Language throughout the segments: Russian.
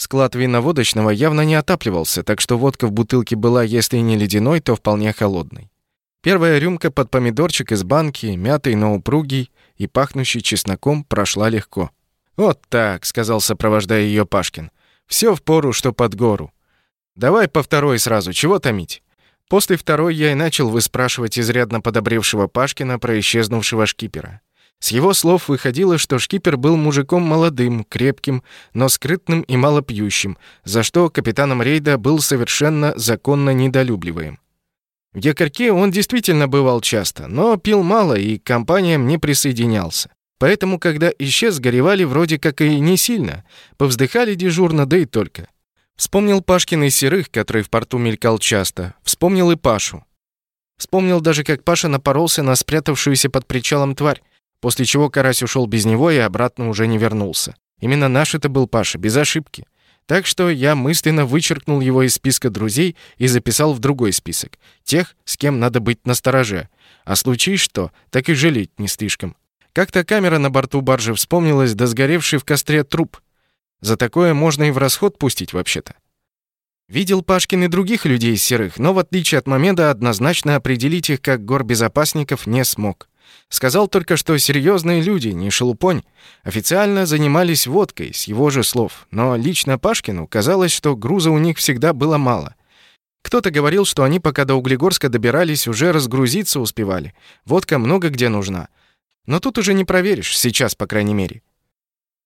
Склад виноводочного явно не отапливался, так что водка в бутылке была, если не ледяной, то вполне холодной. Первая рюмка под помидорчик из банки, мятый, но упругий и пахнущий чесноком, прошла легко. «Вот так», — сказал, сопровождая ее Пашкин. «Все в пору, что под гору. Давай по второй сразу, чего томить?» После второй я и начал выспрашивать изрядно подобревшего Пашкина про исчезнувшего шкипера. С его слов выходило, что шкипер был мужиком молодым, крепким, но скрытным и малопьющим, за что капитаном рейда был совершенно законно недолюбливаем. В якорьке он действительно бывал часто, но пил мало и к компаниям не присоединялся. Поэтому, когда исчез, горевали вроде как и не сильно. Повздыхали дежурно, да и только. Вспомнил Пашкин и Серых, который в порту мелькал часто. Вспомнил и Пашу. Вспомнил даже, как Паша напоролся на спрятавшуюся под причалом тварь, после чего Карась ушел без него и обратно уже не вернулся. Именно наш это был Паша, без ошибки. Так что я мысленно вычеркнул его из списка друзей и записал в другой список. Тех, с кем надо быть настороже. А случись что, так и жалеть не слишком. Как-то камера на борту баржи вспомнилась, да сгоревший в костре труп. За такое можно и в расход пустить вообще-то. Видел Пашкин и других людей серых, но в отличие от момента однозначно определить их как горбезопасников не смог. Сказал только, что серьезные люди, не шелупонь, официально занимались водкой, с его же слов. Но лично Пашкину казалось, что груза у них всегда было мало. Кто-то говорил, что они пока до Углегорска добирались, уже разгрузиться успевали. Водка много где нужна. Но тут уже не проверишь, сейчас, по крайней мере.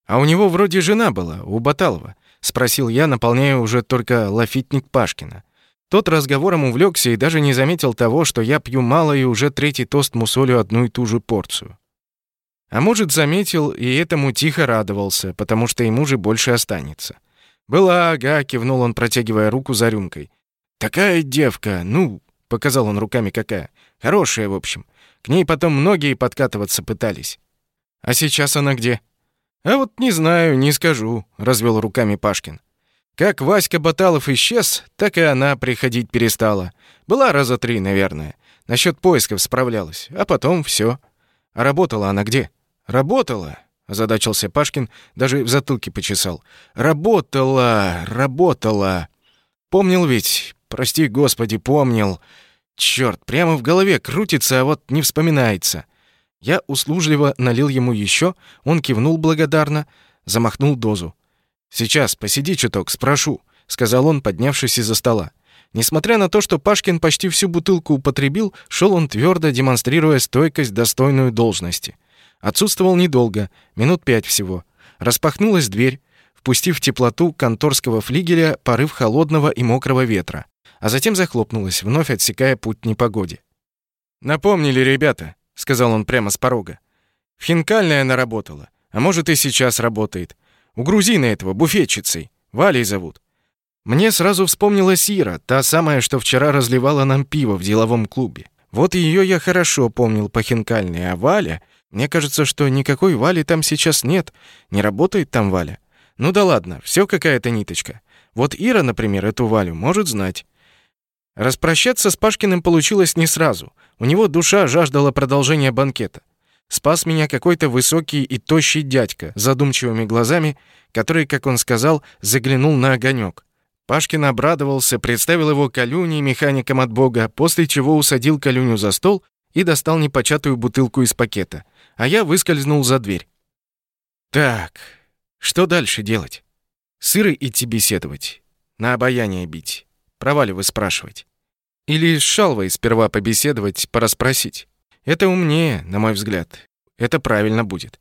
А у него вроде жена была, у Баталова, спросил я, наполняя уже только лафитник Пашкина. Тот разговором увлекся и даже не заметил того, что я пью мало и уже третий тост мусолю одну и ту же порцию. А может, заметил и этому тихо радовался, потому что ему же больше останется. «Была, ага», — кивнул он, протягивая руку за рюмкой. «Такая девка, ну», — показал он руками какая, «хорошая, в общем. К ней потом многие подкатываться пытались». «А сейчас она где?» «А вот не знаю, не скажу», — развел руками Пашкин. Как Васька Баталов исчез, так и она приходить перестала. Была раза три, наверное. Насчет поисков справлялась, а потом все. А работала она где? Работала, озадачился Пашкин, даже в затылке почесал. Работала, работала. Помнил ведь, прости, господи, помнил. Черт, прямо в голове крутится, а вот не вспоминается. Я услужливо налил ему еще, он кивнул благодарно, замахнул дозу. «Сейчас, посиди чуток, спрошу», — сказал он, поднявшись из-за стола. Несмотря на то, что Пашкин почти всю бутылку употребил, шел он твердо, демонстрируя стойкость, достойную должности. Отсутствовал недолго, минут пять всего. Распахнулась дверь, впустив теплоту конторского флигеля порыв холодного и мокрого ветра, а затем захлопнулась, вновь отсекая путь непогоде. «Напомнили, ребята», — сказал он прямо с порога. «В хинкальной она работала, а может и сейчас работает. У грузина этого, буфетчицей. Валей зовут. Мне сразу вспомнилась Ира, та самая, что вчера разливала нам пиво в деловом клубе. Вот ее я хорошо помнил по хинкальной, а Валя... Мне кажется, что никакой Вали там сейчас нет. Не работает там Валя. Ну да ладно, все какая-то ниточка. Вот Ира, например, эту Валю может знать. Распрощаться с Пашкиным получилось не сразу. У него душа жаждала продолжения банкета. Спас меня какой-то высокий и тощий дядька с задумчивыми глазами, который, как он сказал, заглянул на огонек. Пашкин обрадовался, представил его Калюне, механиком от бога, после чего усадил Калюню за стол и достал непочатую бутылку из пакета, а я выскользнул за дверь. Так, что дальше делать? Сыры идти беседовать, на обаяние бить, проваливай спрашивать. Или с Шалвой сперва побеседовать, порасспросить. Это умнее, на мой взгляд. Это правильно будет.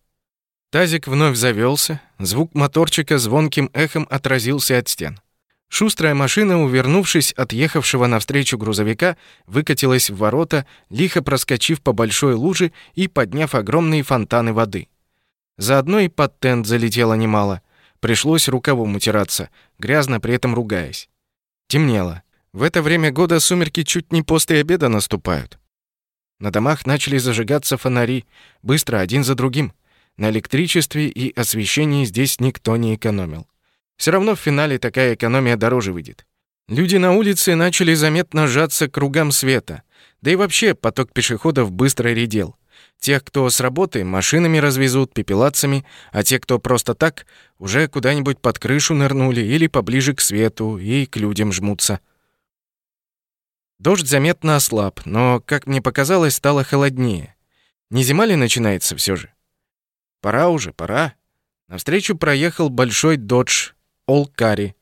Тазик вновь завелся, звук моторчика звонким эхом отразился от стен. Шустрая машина, увернувшись от ехавшего навстречу грузовика, выкатилась в ворота, лихо проскочив по большой луже и подняв огромные фонтаны воды. Заодно и под тент залетело немало. Пришлось рукавом утираться, грязно при этом ругаясь. Темнело. В это время года сумерки чуть не после обеда наступают. На домах начали зажигаться фонари, быстро один за другим. На электричестве и освещении здесь никто не экономил. Все равно в финале такая экономия дороже выйдет. Люди на улице начали заметно сжаться к кругам света. Да и вообще поток пешеходов быстро редел. Тех, кто с работы, машинами развезут, пепелацами, а те, кто просто так, уже куда-нибудь под крышу нырнули или поближе к свету и к людям жмутся. Дождь заметно ослаб, но, как мне показалось, стало холоднее. Не зима ли начинается все же? Пора уже, пора. Навстречу проехал большой додж Олкари.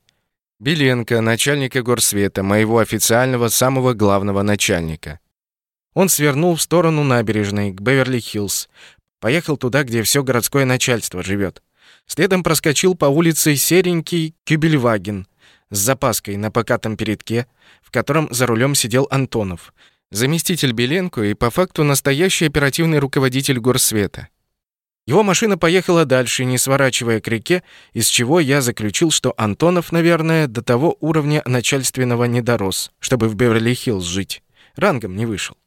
Беленко, начальника горсвета, моего официального самого главного начальника. Он свернул в сторону набережной, к Беверли-Хиллз. Поехал туда, где все городское начальство живет. Следом проскочил по улице серенький Кюбельваген с запаской на покатом передке, в котором за рулем сидел Антонов, заместитель Беленко и по факту настоящий оперативный руководитель горсвета. Его машина поехала дальше, не сворачивая к реке, из чего я заключил, что Антонов, наверное, до того уровня начальственного не дорос, чтобы в Беверли-Хиллз жить. Рангом не вышел.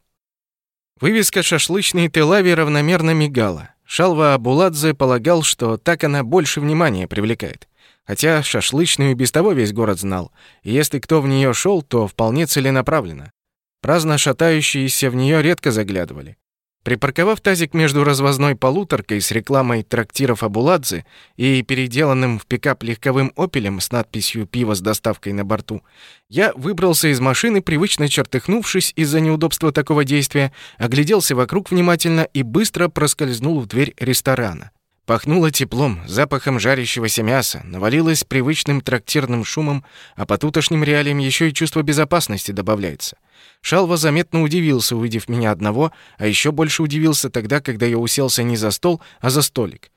Вывеска шашлычной Телави равномерно мигала. Шалва Абуладзе полагал, что так она больше внимания привлекает. Хотя шашлычную без того весь город знал, и если кто в нее шел, то вполне целенаправленно. Праздно шатающиеся в нее редко заглядывали. Припарковав тазик между развозной полуторкой с рекламой трактиров Абуладзе и переделанным в пикап легковым «Опелем» с надписью «Пиво с доставкой на борту», я выбрался из машины, привычно чертыхнувшись из-за неудобства такого действия, огляделся вокруг внимательно и быстро проскользнул в дверь ресторана. Пахнуло теплом, запахом жарящегося мяса, навалилось привычным трактирным шумом, а по тутошним реалиям еще и чувство безопасности добавляется. Шалва заметно удивился, увидев меня одного, а еще больше удивился тогда, когда я уселся не за стол, а за столик.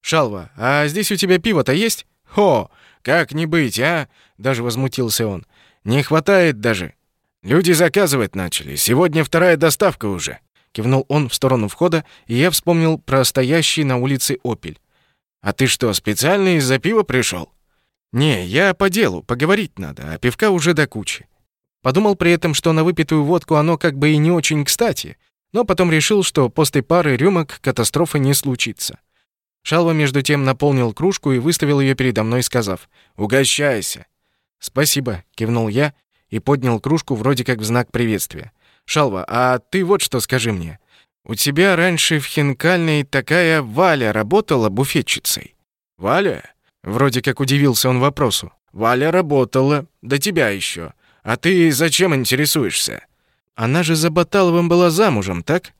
«Шалва, а здесь у тебя пиво-то есть?» «Хо! Как не быть, а?» — даже возмутился он. «Не хватает даже. Люди заказывать начали. Сегодня вторая доставка уже». Кивнул он в сторону входа, и я вспомнил про стоящий на улице «Опель». «А ты что, специально из-за пива пришел?» «Не, я по делу, поговорить надо, а пивка уже до кучи». Подумал при этом, что на выпитую водку оно как бы и не очень кстати, но потом решил, что после пары рюмок катастрофы не случится. Шалва между тем наполнил кружку и выставил ее передо мной, сказав «Угощайся». «Спасибо», — кивнул я и поднял кружку вроде как в знак приветствия. Шалва, а ты вот что скажи мне. У тебя раньше в хинкальной такая Валя работала буфетчицей. Валя? Вроде как удивился он вопросу. Валя работала, до тебя еще. А ты зачем интересуешься? Она же за Баталовым была замужем, так?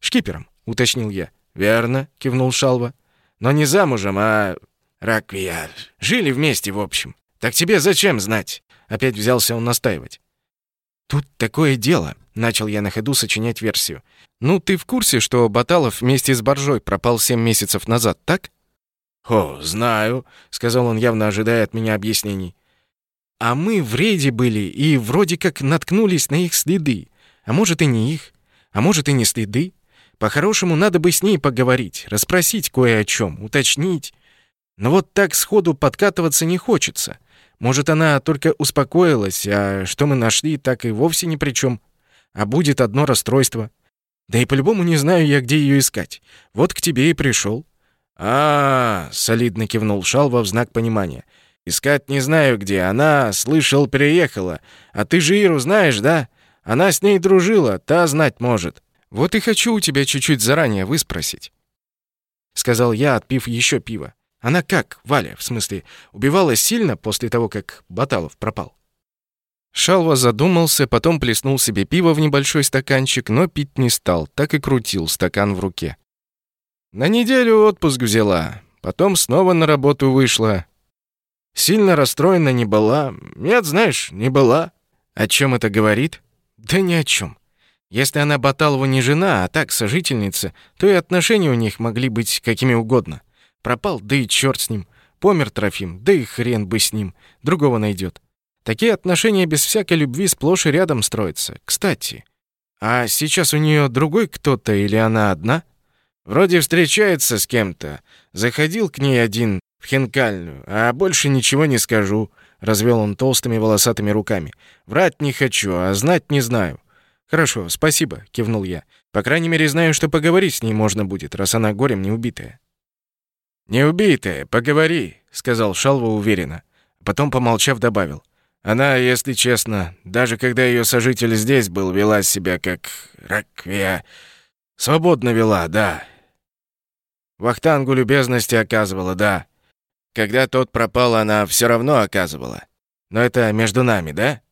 Шкипером, уточнил я. Верно, кивнул Шалва. Но не замужем, а раквиар. Жили вместе, в общем. Так тебе зачем знать? Опять взялся он настаивать. Тут такое дело. Начал я на ходу сочинять версию. «Ну, ты в курсе, что Баталов вместе с Боржой пропал семь месяцев назад, так?» «О, знаю», — сказал он, явно ожидая от меня объяснений. «А мы в рейде были и вроде как наткнулись на их следы. А может, и не их. А может, и не следы. По-хорошему, надо бы с ней поговорить, расспросить кое о чем, уточнить. Но вот так сходу подкатываться не хочется. Может, она только успокоилась, а что мы нашли, так и вовсе ни при чем а будет одно расстройство. Да и по-любому не знаю я, где ее искать. Вот к тебе и пришел. А, -а, -а солидно кивнул Шалва в знак понимания. Искать не знаю где. Она, слышал, переехала. А ты же Иру знаешь, да? Она с ней дружила, та знать может. Вот и хочу у тебя чуть-чуть заранее выспросить, сказал я, отпив еще пиво. Она как, Валя, в смысле, убивалась сильно после того, как Баталов пропал? Шалва задумался, потом плеснул себе пиво в небольшой стаканчик, но пить не стал, так и крутил стакан в руке. На неделю отпуск взяла, потом снова на работу вышла. Сильно расстроена не была. Нет, знаешь, не была. О чем это говорит? Да ни о чем. Если она Баталова не жена, а так сожительница, то и отношения у них могли быть какими угодно. Пропал, да и черт с ним. Помер Трофим, да и хрен бы с ним. Другого найдет. Такие отношения без всякой любви сплошь и рядом строятся. Кстати, а сейчас у нее другой кто-то или она одна? Вроде встречается с кем-то. Заходил к ней один в хинкальную, а больше ничего не скажу. Развел он толстыми волосатыми руками. Врать не хочу, а знать не знаю. Хорошо, спасибо, кивнул я. По крайней мере, знаю, что поговорить с ней можно будет, раз она горем не убитая. Не убитая, поговори, сказал Шалва уверенно. Потом, помолчав, добавил: она, если честно, даже когда ее сожитель здесь был, вела себя как раквия. Свободно вела, да. Вахтангу любезности оказывала, да. Когда тот пропал, она все равно оказывала. Но это между нами, да?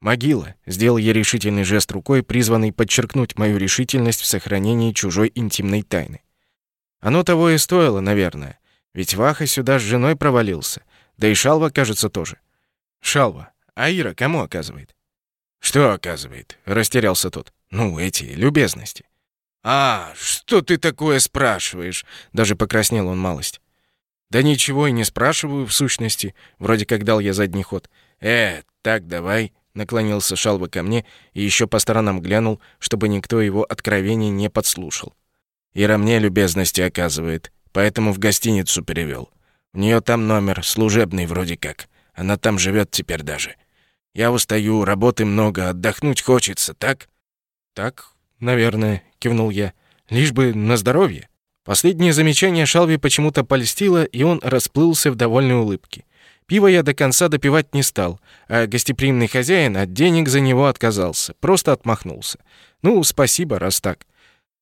Могила. Сделал я решительный жест рукой, призванный подчеркнуть мою решительность в сохранении чужой интимной тайны. Оно того и стоило, наверное. Ведь Ваха сюда с женой провалился. Да и Шалва, кажется, тоже. Шалва. А Ира кому оказывает? Что оказывает? Растерялся тот. Ну, эти любезности. А, что ты такое спрашиваешь? Даже покраснел он малость. Да ничего и не спрашиваю в сущности, вроде как дал я задний ход. Э, так давай, наклонился Шалва ко мне и еще по сторонам глянул, чтобы никто его откровений не подслушал. Ира мне любезности оказывает, поэтому в гостиницу перевел. У нее там номер служебный вроде как. Она там живет теперь даже. Я устаю, работы много, отдохнуть хочется, так? Так, наверное, кивнул я. Лишь бы на здоровье. Последнее замечание Шалви почему-то польстило, и он расплылся в довольной улыбке. Пиво я до конца допивать не стал, а гостеприимный хозяин от денег за него отказался, просто отмахнулся. Ну, спасибо, раз так.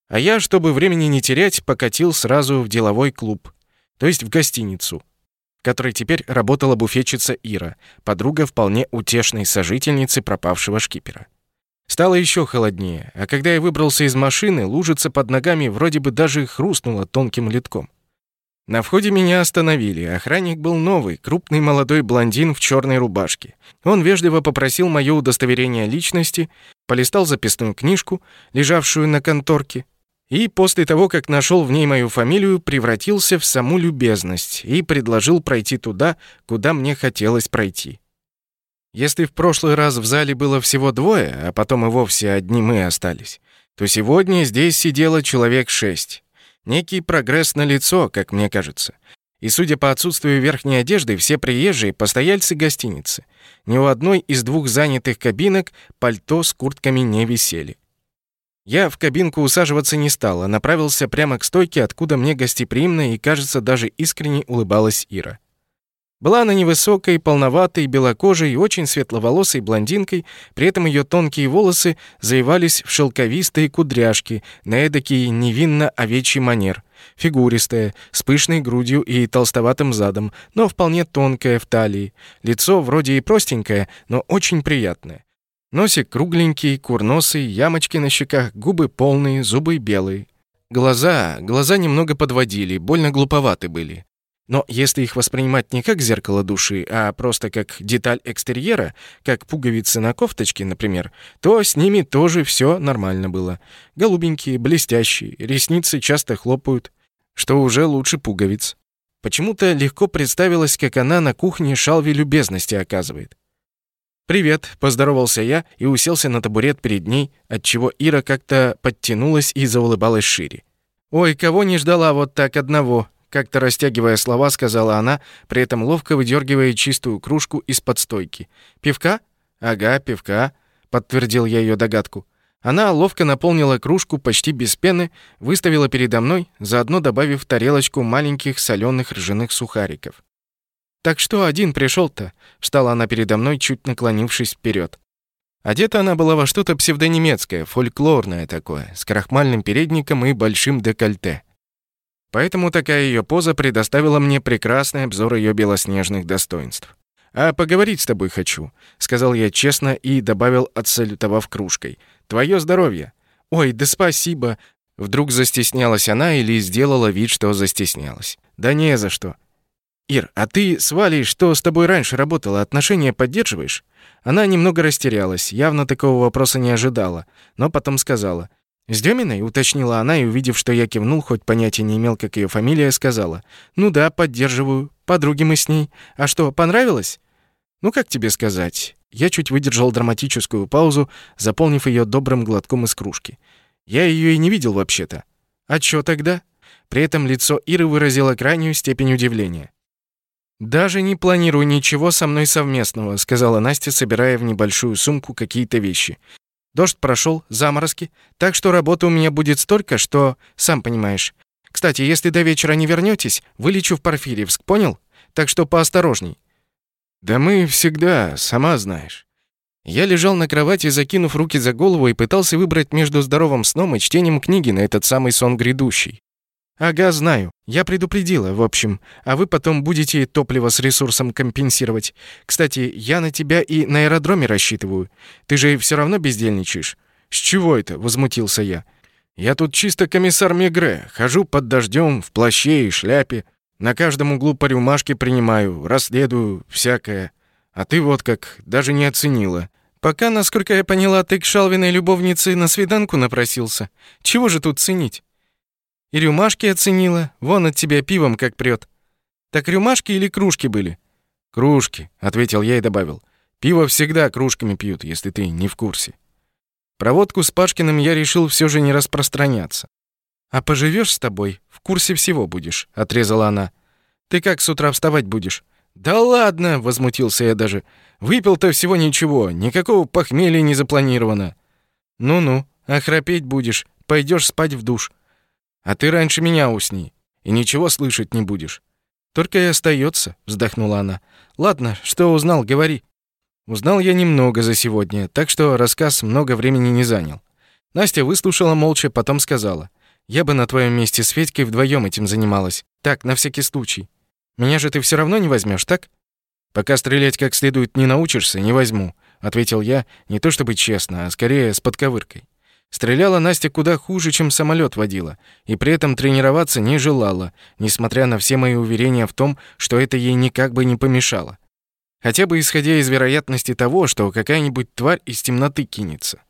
А я, чтобы времени не терять, покатил сразу в деловой клуб, то есть в гостиницу, которой теперь работала буфетчица Ира, подруга вполне утешной сожительницы пропавшего шкипера. Стало еще холоднее, а когда я выбрался из машины, лужица под ногами вроде бы даже хрустнула тонким литком. На входе меня остановили. Охранник был новый, крупный молодой блондин в черной рубашке. Он вежливо попросил моё удостоверение личности, полистал записную книжку, лежавшую на конторке, и после того, как нашел в ней мою фамилию, превратился в саму любезность и предложил пройти туда, куда мне хотелось пройти. Если в прошлый раз в зале было всего двое, а потом и вовсе одни мы остались, то сегодня здесь сидело человек шесть. Некий прогресс на лицо, как мне кажется. И судя по отсутствию верхней одежды, все приезжие — постояльцы гостиницы. Ни у одной из двух занятых кабинок пальто с куртками не висели. Я в кабинку усаживаться не стал, а направился прямо к стойке, откуда мне гостеприимно и, кажется, даже искренне улыбалась Ира. Была она невысокой, полноватой, белокожей, очень светловолосой блондинкой, при этом ее тонкие волосы заевались в шелковистые кудряшки на эдакий невинно овечий манер. Фигуристая, с пышной грудью и толстоватым задом, но вполне тонкая в талии. Лицо вроде и простенькое, но очень приятное. Носик кругленький, курносый, ямочки на щеках, губы полные, зубы белые. Глаза, глаза немного подводили, больно глуповаты были. Но если их воспринимать не как зеркало души, а просто как деталь экстерьера, как пуговицы на кофточке, например, то с ними тоже все нормально было. Голубенькие, блестящие, ресницы часто хлопают, что уже лучше пуговиц. Почему-то легко представилось, как она на кухне шалви любезности оказывает. «Привет», — поздоровался я и уселся на табурет перед ней, отчего Ира как-то подтянулась и заулыбалась шире. «Ой, кого не ждала вот так одного», как-то растягивая слова, сказала она, при этом ловко выдергивая чистую кружку из-под стойки. «Пивка?» «Ага, пивка», — подтвердил я ее догадку. Она ловко наполнила кружку почти без пены, выставила передо мной, заодно добавив тарелочку маленьких соленых ржаных сухариков. «Так что один пришел то встала она передо мной, чуть наклонившись вперед. Одета она была во что-то псевдонемецкое, фольклорное такое, с крахмальным передником и большим декольте. Поэтому такая ее поза предоставила мне прекрасный обзор ее белоснежных достоинств. «А поговорить с тобой хочу», — сказал я честно и добавил, отсалютовав кружкой. «Твое здоровье». «Ой, да спасибо». Вдруг застеснялась она или сделала вид, что застеснялась. «Да не за что». «Ир, а ты с Валей, что с тобой раньше работала, отношения поддерживаешь?» Она немного растерялась, явно такого вопроса не ожидала, но потом сказала. «С Деминой?» — уточнила она и, увидев, что я кивнул, хоть понятия не имел, как ее фамилия, сказала. «Ну да, поддерживаю. Подруги мы с ней. А что, понравилось?» «Ну, как тебе сказать?» Я чуть выдержал драматическую паузу, заполнив ее добрым глотком из кружки. Я ее и не видел вообще-то. «А чё тогда?» При этом лицо Иры выразило крайнюю степень удивления. «Даже не планирую ничего со мной совместного», — сказала Настя, собирая в небольшую сумку какие-то вещи. Дождь прошел, заморозки, так что работы у меня будет столько, что, сам понимаешь. Кстати, если до вечера не вернетесь, вылечу в Порфирьевск, понял? Так что поосторожней». «Да мы всегда, сама знаешь». Я лежал на кровати, закинув руки за голову и пытался выбрать между здоровым сном и чтением книги на этот самый сон грядущий. «Ага, знаю. Я предупредила, в общем. А вы потом будете топливо с ресурсом компенсировать. Кстати, я на тебя и на аэродроме рассчитываю. Ты же все равно бездельничаешь». «С чего это?» — возмутился я. «Я тут чисто комиссар Мегре. Хожу под дождем, в плаще и шляпе. На каждом углу по рюмашке принимаю, расследую, всякое. А ты вот как, даже не оценила». «Пока, насколько я поняла, ты к Шалвиной любовнице на свиданку напросился. Чего же тут ценить?» И рюмашки оценила. Вон от тебя пивом как прет. Так рюмашки или кружки были? Кружки, ответил я и добавил. Пиво всегда кружками пьют, если ты не в курсе. Проводку с Пашкиным я решил все же не распространяться. А поживешь с тобой, в курсе всего будешь, отрезала она. Ты как с утра вставать будешь? Да ладно, возмутился я даже. Выпил-то всего ничего, никакого похмелья не запланировано. Ну-ну, а храпеть будешь, пойдешь спать в душ. А ты раньше меня усни, и ничего слышать не будешь. Только и остается, вздохнула она. Ладно, что узнал, говори. Узнал я немного за сегодня, так что рассказ много времени не занял. Настя выслушала молча, потом сказала: "Я бы на твоем месте с Федькой вдвоем этим занималась. Так, на всякий случай. Меня же ты все равно не возьмешь, так?" "Пока стрелять как следует не научишься, не возьму", ответил я, не то чтобы честно, а скорее с подковыркой. Стреляла Настя куда хуже, чем самолет водила, и при этом тренироваться не желала, несмотря на все мои уверения в том, что это ей никак бы не помешало. Хотя бы исходя из вероятности того, что какая-нибудь тварь из темноты кинется.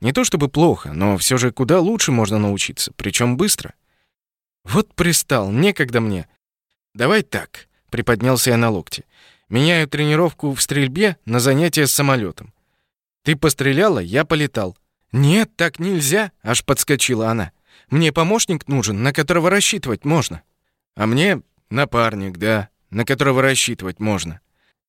Не то чтобы плохо, но все же куда лучше можно научиться, причем быстро. Вот пристал, некогда мне. Давай так, приподнялся я на локте. Меняю тренировку в стрельбе на занятия с самолетом. Ты постреляла, я полетал. «Нет, так нельзя!» — аж подскочила она. «Мне помощник нужен, на которого рассчитывать можно». «А мне напарник, да, на которого рассчитывать можно.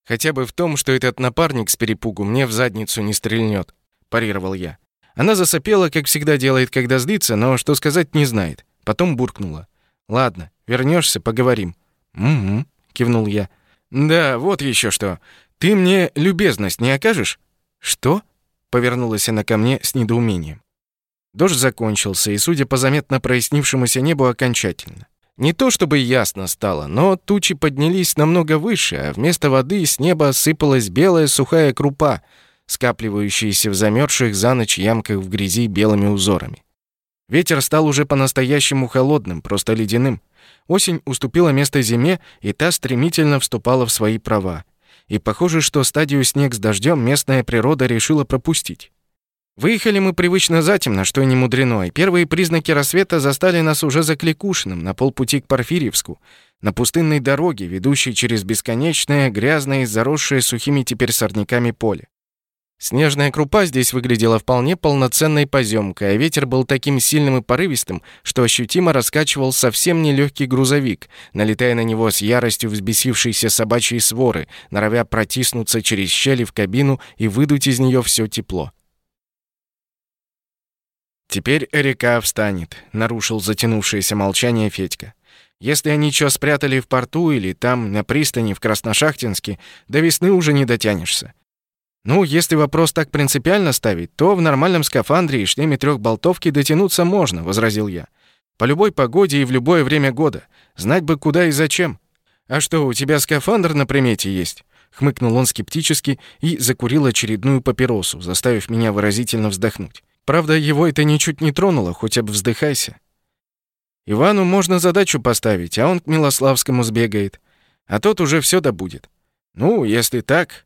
Хотя бы в том, что этот напарник с перепугу мне в задницу не стрельнет», — парировал я. Она засопела, как всегда делает, когда злится, но что сказать не знает. Потом буркнула. «Ладно, вернешься, поговорим». «Угу», — кивнул я. «Да, вот еще что. Ты мне любезность не окажешь?» «Что?» Повернулась она ко мне с недоумением. Дождь закончился, и, судя по заметно прояснившемуся небу, окончательно. Не то чтобы ясно стало, но тучи поднялись намного выше, а вместо воды с неба сыпалась белая сухая крупа, скапливающаяся в замерзших за ночь ямках в грязи белыми узорами. Ветер стал уже по-настоящему холодным, просто ледяным. Осень уступила место зиме, и та стремительно вступала в свои права и похоже, что стадию снег с дождем местная природа решила пропустить. Выехали мы привычно затемно, что не мудрено, и первые признаки рассвета застали нас уже за Кликушиным, на полпути к Порфирьевску, на пустынной дороге, ведущей через бесконечное, грязное и заросшее сухими теперь сорняками поле. Снежная крупа здесь выглядела вполне полноценной поземкой, а ветер был таким сильным и порывистым, что ощутимо раскачивал совсем нелегкий грузовик, налетая на него с яростью взбесившейся собачьей своры, норовя протиснуться через щели в кабину и выдуть из нее все тепло. «Теперь река встанет», — нарушил затянувшееся молчание Федька. «Если они что спрятали в порту или там, на пристани в Красношахтинске, до весны уже не дотянешься. Ну, если вопрос так принципиально ставить, то в нормальном скафандре и шлеме трехболтовки дотянуться можно, возразил я. По любой погоде и в любое время года. Знать бы куда и зачем. А что, у тебя скафандр на примете есть? хмыкнул он скептически и закурил очередную папиросу, заставив меня выразительно вздохнуть. Правда, его это ничуть не тронуло, хоть об вздыхайся. Ивану можно задачу поставить, а он к Милославскому сбегает, а тот уже все добудет. Ну, если так,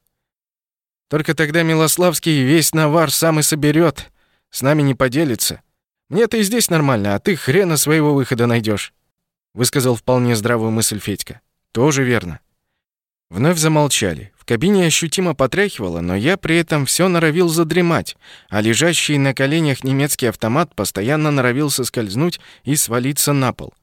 только тогда Милославский весь навар сам и соберет, с нами не поделится. Мне-то и здесь нормально, а ты хрена своего выхода найдешь, высказал вполне здравую мысль Федька. Тоже верно. Вновь замолчали. В кабине ощутимо потряхивало, но я при этом все норовил задремать, а лежащий на коленях немецкий автомат постоянно норовил соскользнуть и свалиться на пол.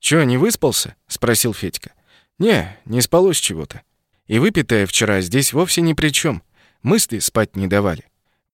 «Чё, не выспался?» — спросил Федька. «Не, не спалось чего-то. И выпитое вчера здесь вовсе ни при чем. Мысли спать не давали.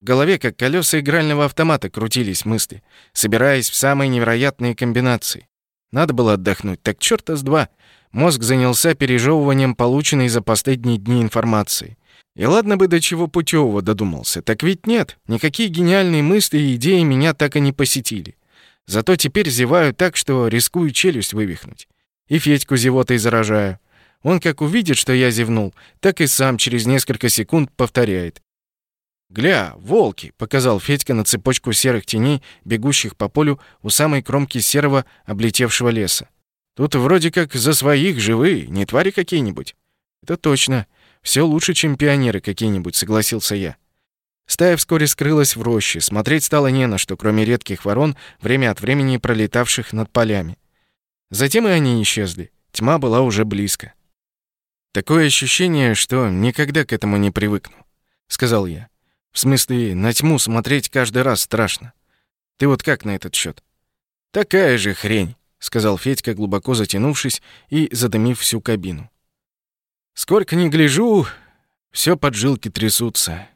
В голове, как колеса игрального автомата, крутились мысли, собираясь в самые невероятные комбинации. Надо было отдохнуть, так чёрта с два. Мозг занялся пережевыванием полученной за последние дни информации. И ладно бы до чего путевого додумался, так ведь нет, никакие гениальные мысли и идеи меня так и не посетили. Зато теперь зеваю так, что рискую челюсть вывихнуть. И Федьку зевотой заражаю. Он как увидит, что я зевнул, так и сам через несколько секунд повторяет. «Гля, волки!» — показал Федька на цепочку серых теней, бегущих по полю у самой кромки серого облетевшего леса. «Тут вроде как за своих живые, не твари какие-нибудь». «Это точно. Все лучше, чем пионеры какие-нибудь, согласился я. Стая вскоре скрылась в роще, смотреть стало не на что, кроме редких ворон, время от времени пролетавших над полями. Затем и они исчезли. Тьма была уже близко. Такое ощущение, что никогда к этому не привыкну, сказал я. В смысле, на тьму смотреть каждый раз страшно. Ты вот как на этот счет? Такая же хрень, сказал Федька, глубоко затянувшись и задымив всю кабину. Сколько ни гляжу, все поджилки трясутся.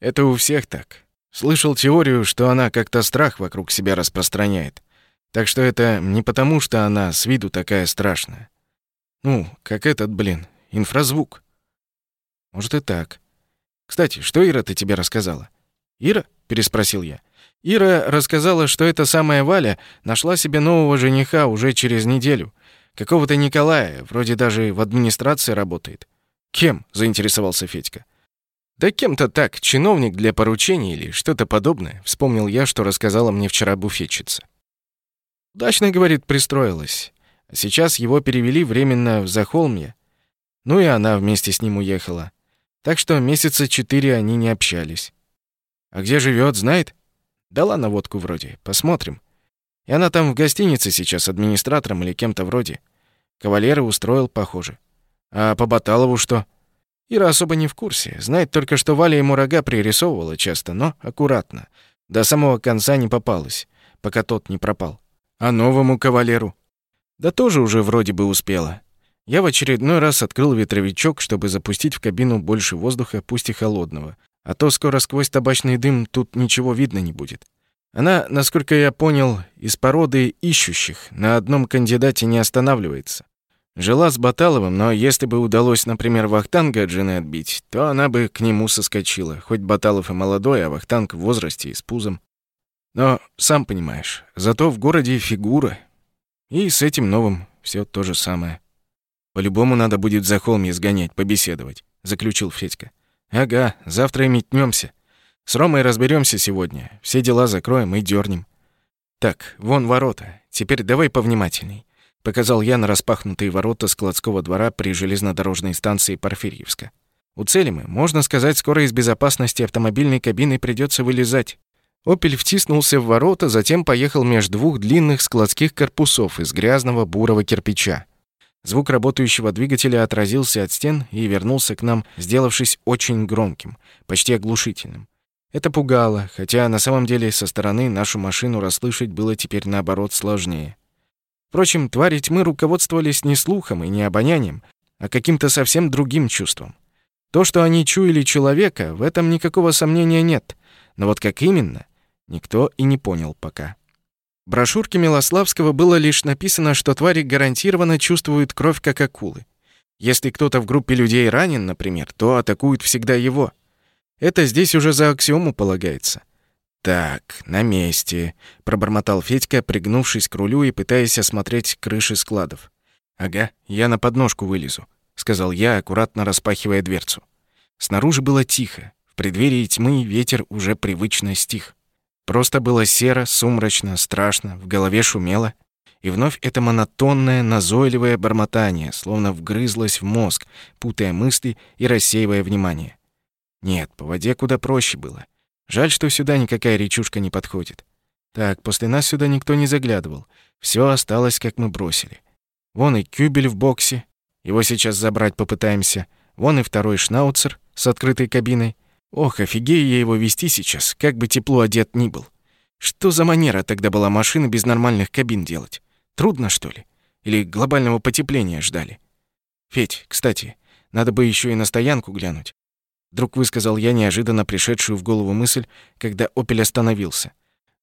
Это у всех так. Слышал теорию, что она как-то страх вокруг себя распространяет. Так что это не потому, что она с виду такая страшная. Ну, как этот, блин, инфразвук. Может и так. Кстати, что Ира-то тебе рассказала? Ира? переспросил я. Ира рассказала, что эта самая Валя нашла себе нового жениха уже через неделю — Какого-то Николая, вроде даже в администрации работает. Кем? заинтересовался Федька. Да кем-то так, чиновник для поручений или что-то подобное, вспомнил я, что рассказала мне вчера буфетчица. Удачно, говорит, пристроилась. Сейчас его перевели временно в Захолмье. Ну и она вместе с ним уехала. Так что месяца четыре они не общались. А где живет, знает? Дала наводку вроде. Посмотрим. И она там в гостинице сейчас администратором или кем-то вроде. Кавалера устроил, похоже. А по Баталову что? Ира особо не в курсе. Знает только, что Валя ему рога пририсовывала часто, но аккуратно. До самого конца не попалась, пока тот не пропал. А новому кавалеру? Да тоже уже вроде бы успела. Я в очередной раз открыл ветровичок, чтобы запустить в кабину больше воздуха, пусть и холодного. А то скоро сквозь табачный дым тут ничего видно не будет. Она, насколько я понял, из породы ищущих, на одном кандидате не останавливается. Жила с Баталовым, но если бы удалось, например, Вахтанга от жены отбить, то она бы к нему соскочила, хоть Баталов и молодой, а Вахтанг в возрасте и с пузом. Но, сам понимаешь, зато в городе фигура. И с этим новым все то же самое. По-любому надо будет за холм сгонять, побеседовать, заключил Федька. Ага, завтра и метнёмся. С Ромой разберемся сегодня. Все дела закроем и дернем. Так, вон ворота. Теперь давай повнимательней. Показал я на распахнутые ворота складского двора при железнодорожной станции Порфирьевска. У цели мы, можно сказать, скоро из безопасности автомобильной кабины придется вылезать. «Опель» втиснулся в ворота, затем поехал между двух длинных складских корпусов из грязного бурого кирпича. Звук работающего двигателя отразился от стен и вернулся к нам, сделавшись очень громким, почти оглушительным. Это пугало, хотя на самом деле со стороны нашу машину расслышать было теперь наоборот сложнее. Впрочем, твари тьмы руководствовались не слухом и не обонянием, а каким-то совсем другим чувством. То, что они чуяли человека, в этом никакого сомнения нет. Но вот как именно, никто и не понял пока. В брошюрке Милославского было лишь написано, что твари гарантированно чувствуют кровь как акулы. Если кто-то в группе людей ранен, например, то атакуют всегда его — это здесь уже за аксиому полагается. Так, на месте, пробормотал Федька, пригнувшись к рулю и пытаясь осмотреть крыши складов. Ага, я на подножку вылезу, сказал я, аккуратно распахивая дверцу. Снаружи было тихо. В преддверии тьмы ветер уже привычно стих. Просто было серо, сумрачно, страшно, в голове шумело, и вновь это монотонное, назойливое бормотание, словно вгрызлось в мозг, путая мысли и рассеивая внимание. Нет, по воде куда проще было. Жаль, что сюда никакая речушка не подходит. Так, после нас сюда никто не заглядывал. Все осталось, как мы бросили. Вон и кюбель в боксе. Его сейчас забрать попытаемся. Вон и второй шнауцер с открытой кабиной. Ох, офигею я его вести сейчас, как бы тепло одет ни был. Что за манера тогда была машины без нормальных кабин делать? Трудно, что ли? Или глобального потепления ждали? Федь, кстати, надо бы еще и на стоянку глянуть. Вдруг высказал я неожиданно пришедшую в голову мысль, когда «Опель» остановился.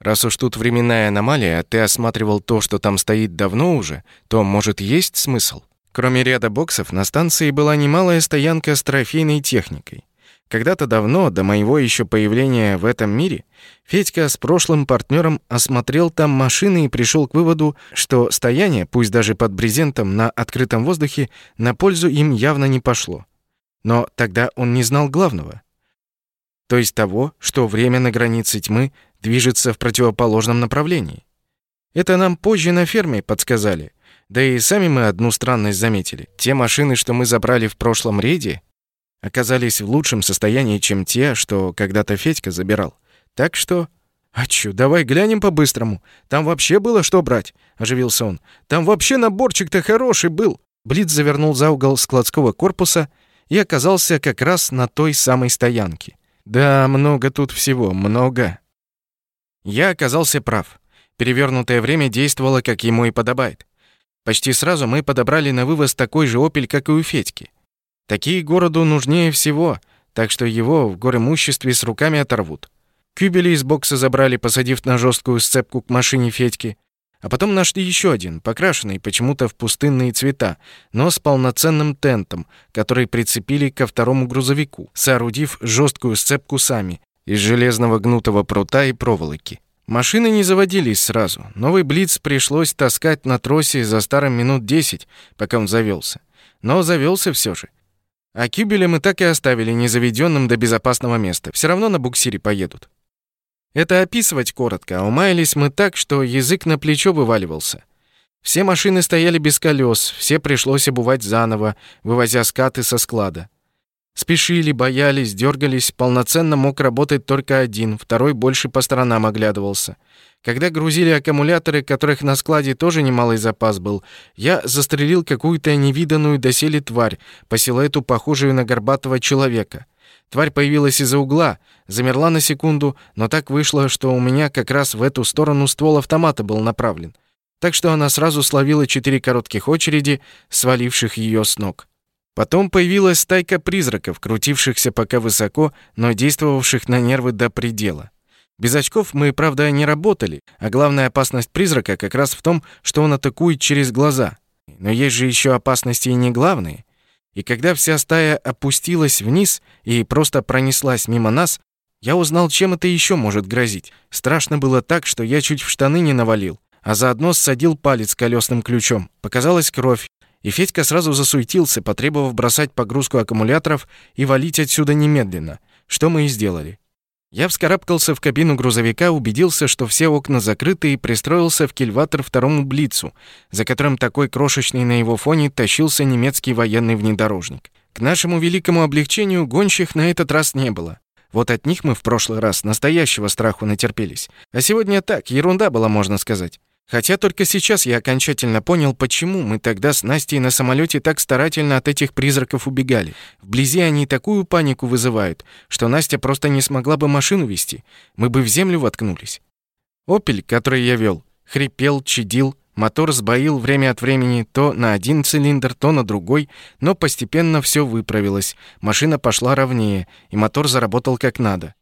«Раз уж тут временная аномалия, а ты осматривал то, что там стоит давно уже, то, может, есть смысл?» Кроме ряда боксов, на станции была немалая стоянка с трофейной техникой. Когда-то давно, до моего еще появления в этом мире, Федька с прошлым партнером осмотрел там машины и пришел к выводу, что стояние, пусть даже под брезентом на открытом воздухе, на пользу им явно не пошло. Но тогда он не знал главного. То есть того, что время на границе тьмы движется в противоположном направлении. Это нам позже на ферме подсказали. Да и сами мы одну странность заметили. Те машины, что мы забрали в прошлом рейде, оказались в лучшем состоянии, чем те, что когда-то Федька забирал. Так что... «А чё, давай глянем по-быстрому. Там вообще было что брать?» — оживился он. «Там вообще наборчик-то хороший был!» Блиц завернул за угол складского корпуса и оказался как раз на той самой стоянке. «Да, много тут всего, много». Я оказался прав. Перевернутое время действовало, как ему и подобает. Почти сразу мы подобрали на вывоз такой же «Опель», как и у Федьки. Такие городу нужнее всего, так что его в горемуществе с руками оторвут. Кюбели из бокса забрали, посадив на жесткую сцепку к машине Федьки. А потом нашли еще один, покрашенный почему-то в пустынные цвета, но с полноценным тентом, который прицепили ко второму грузовику, соорудив жесткую сцепку сами из железного гнутого прута и проволоки. Машины не заводились сразу. Новый Блиц пришлось таскать на тросе за старым минут 10, пока он завелся. Но завелся все же. А Кюбеля мы так и оставили незаведенным до безопасного места. Все равно на буксире поедут. Это описывать коротко, а умаялись мы так, что язык на плечо вываливался. Все машины стояли без колес, все пришлось обувать заново, вывозя скаты со склада. Спешили, боялись, дергались, полноценно мог работать только один, второй больше по сторонам оглядывался — когда грузили аккумуляторы, которых на складе тоже немалый запас был, я застрелил какую-то невиданную доселе тварь, по силуэту похожую на горбатого человека. Тварь появилась из-за угла, замерла на секунду, но так вышло, что у меня как раз в эту сторону ствол автомата был направлен. Так что она сразу словила четыре коротких очереди, сваливших ее с ног. Потом появилась стайка призраков, крутившихся пока высоко, но действовавших на нервы до предела. Без очков мы, правда, не работали, а главная опасность призрака как раз в том, что он атакует через глаза. Но есть же еще опасности и не главные. И когда вся стая опустилась вниз и просто пронеслась мимо нас, я узнал, чем это еще может грозить. Страшно было так, что я чуть в штаны не навалил, а заодно ссадил палец колесным ключом. Показалась кровь, и Федька сразу засуетился, потребовав бросать погрузку аккумуляторов и валить отсюда немедленно, что мы и сделали. Я вскарабкался в кабину грузовика, убедился, что все окна закрыты и пристроился в кильватор второму Блицу, за которым такой крошечный на его фоне тащился немецкий военный внедорожник. К нашему великому облегчению гонщих на этот раз не было. Вот от них мы в прошлый раз настоящего страху натерпелись. А сегодня так, ерунда была, можно сказать. Хотя только сейчас я окончательно понял, почему мы тогда с Настей на самолете так старательно от этих призраков убегали. Вблизи они такую панику вызывают, что Настя просто не смогла бы машину вести. Мы бы в землю воткнулись. «Опель», который я вел, хрипел, чадил, мотор сбоил время от времени то на один цилиндр, то на другой, но постепенно все выправилось, машина пошла ровнее, и мотор заработал как надо.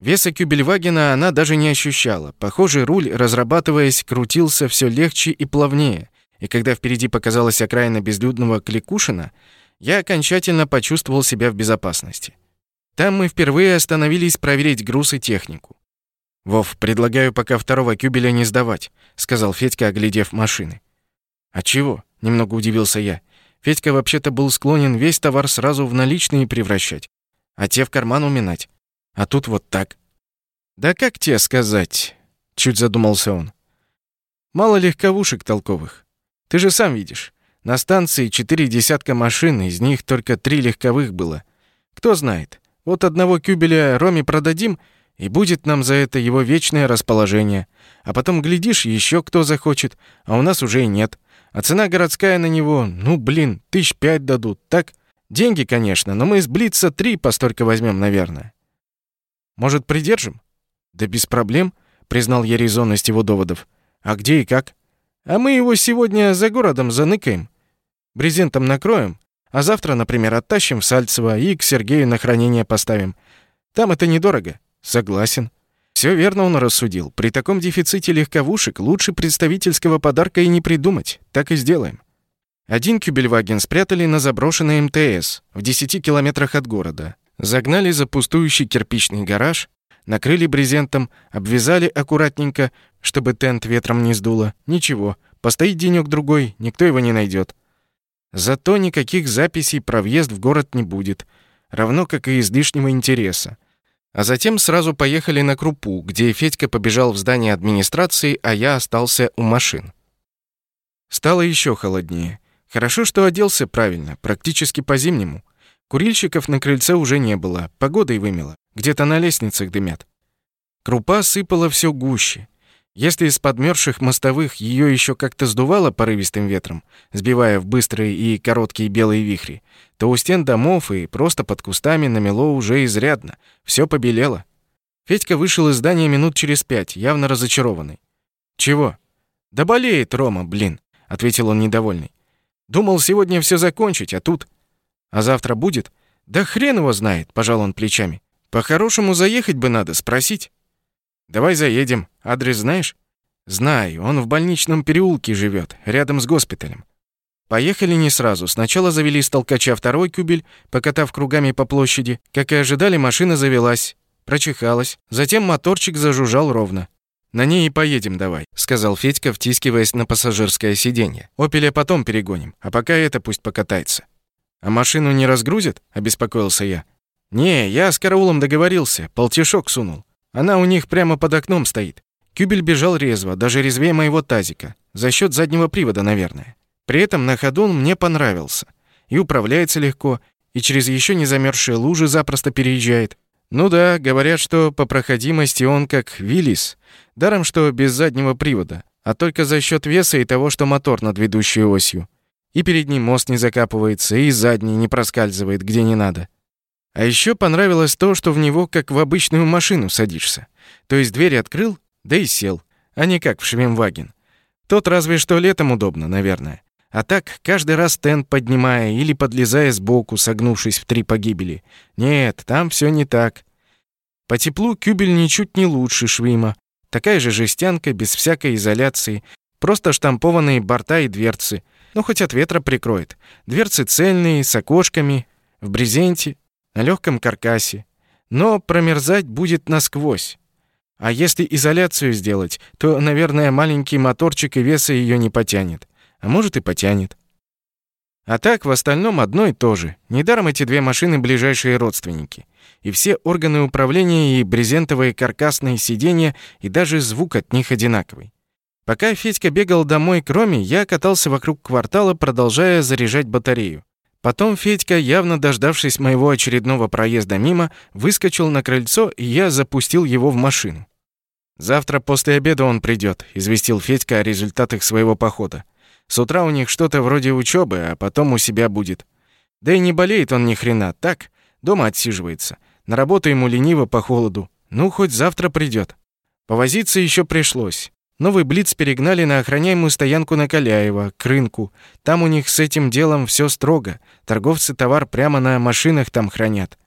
Веса Кюбельвагена она даже не ощущала. Похоже, руль, разрабатываясь, крутился все легче и плавнее. И когда впереди показалась окраина безлюдного Кликушина, я окончательно почувствовал себя в безопасности. Там мы впервые остановились проверить груз и технику. «Вов, предлагаю пока второго кюбеля не сдавать», — сказал Федька, оглядев машины. «А чего?» — немного удивился я. Федька вообще-то был склонен весь товар сразу в наличные превращать, а те в карман уминать. А тут вот так. Да как тебе сказать? Чуть задумался он. Мало легковушек толковых. Ты же сам видишь. На станции четыре десятка машин, из них только три легковых было. Кто знает. Вот одного кюбеля Роме продадим, и будет нам за это его вечное расположение. А потом, глядишь, еще кто захочет, а у нас уже и нет. А цена городская на него, ну, блин, тысяч пять дадут, так? Деньги, конечно, но мы из Блица три постолько возьмем, наверное. Может, придержим? Да без проблем, признал я резонность его доводов. А где и как? А мы его сегодня за городом заныкаем. Брезентом накроем, а завтра, например, оттащим в Сальцево и к Сергею на хранение поставим. Там это недорого. Согласен. Все верно он рассудил. При таком дефиците легковушек лучше представительского подарка и не придумать. Так и сделаем. Один кюбельваген спрятали на заброшенной МТС в 10 километрах от города. Загнали за пустующий кирпичный гараж, накрыли брезентом, обвязали аккуратненько, чтобы тент ветром не сдуло. Ничего, постоит денёк-другой, никто его не найдет. Зато никаких записей про въезд в город не будет, равно как и излишнего интереса. А затем сразу поехали на Крупу, где Федька побежал в здание администрации, а я остался у машин. Стало еще холоднее. Хорошо, что оделся правильно, практически по-зимнему. Курильщиков на крыльце уже не было, погодой вымело, где-то на лестницах дымят. Крупа сыпала все гуще. Если из подмерзших мостовых ее еще как-то сдувало порывистым ветром, сбивая в быстрые и короткие белые вихри, то у стен домов и просто под кустами намело уже изрядно, все побелело. Федька вышел из здания минут через пять, явно разочарованный. «Чего?» «Да болеет Рома, блин», — ответил он недовольный. «Думал сегодня все закончить, а тут...» «А завтра будет?» «Да хрен его знает», — пожал он плечами. «По-хорошему заехать бы надо, спросить». Давай заедем. Адрес знаешь? Знаю, он в больничном переулке живет, рядом с госпиталем. Поехали не сразу. Сначала завели с толкача второй кюбель, покатав кругами по площади. Как и ожидали, машина завелась, прочихалась. Затем моторчик зажужжал ровно. «На ней и поедем давай», — сказал Федька, втискиваясь на пассажирское сиденье. «Опеля потом перегоним, а пока это пусть покатается». «А машину не разгрузят?» — обеспокоился я. «Не, я с караулом договорился, полтишок сунул. Она у них прямо под окном стоит. Кюбель бежал резво, даже резвее моего тазика. За счет заднего привода, наверное. При этом на ходу он мне понравился. И управляется легко, и через еще не замерзшие лужи запросто переезжает. Ну да, говорят, что по проходимости он как Виллис. Даром, что без заднего привода, а только за счет веса и того, что мотор над ведущей осью. И передний мост не закапывается, и задний не проскальзывает, где не надо. А еще понравилось то, что в него как в обычную машину садишься. То есть дверь открыл, да и сел, а не как в Швемваген. Тот разве что летом удобно, наверное. А так, каждый раз тент поднимая или подлезая сбоку, согнувшись в три погибели. Нет, там все не так. По теплу кюбель ничуть не лучше Швима. Такая же жестянка, без всякой изоляции. Просто штампованные борта и дверцы. Ну, хоть от ветра прикроет. Дверцы цельные, с окошками, в брезенте на легком каркасе, но промерзать будет насквозь. А если изоляцию сделать, то, наверное, маленький моторчик и веса ее не потянет. А может и потянет. А так, в остальном одно и то же. Недаром эти две машины ближайшие родственники. И все органы управления, и брезентовые каркасные сиденья, и даже звук от них одинаковый. Пока Федька бегал домой к Роме, я катался вокруг квартала, продолжая заряжать батарею. Потом Федька, явно дождавшись моего очередного проезда мимо, выскочил на крыльцо, и я запустил его в машину. «Завтра после обеда он придет», — известил Федька о результатах своего похода. «С утра у них что-то вроде учебы, а потом у себя будет. Да и не болеет он ни хрена, так, дома отсиживается. На работу ему лениво по холоду. Ну, хоть завтра придет. Повозиться еще пришлось. Новый Блиц перегнали на охраняемую стоянку на Каляева, к рынку. Там у них с этим делом все строго. Торговцы товар прямо на машинах там хранят.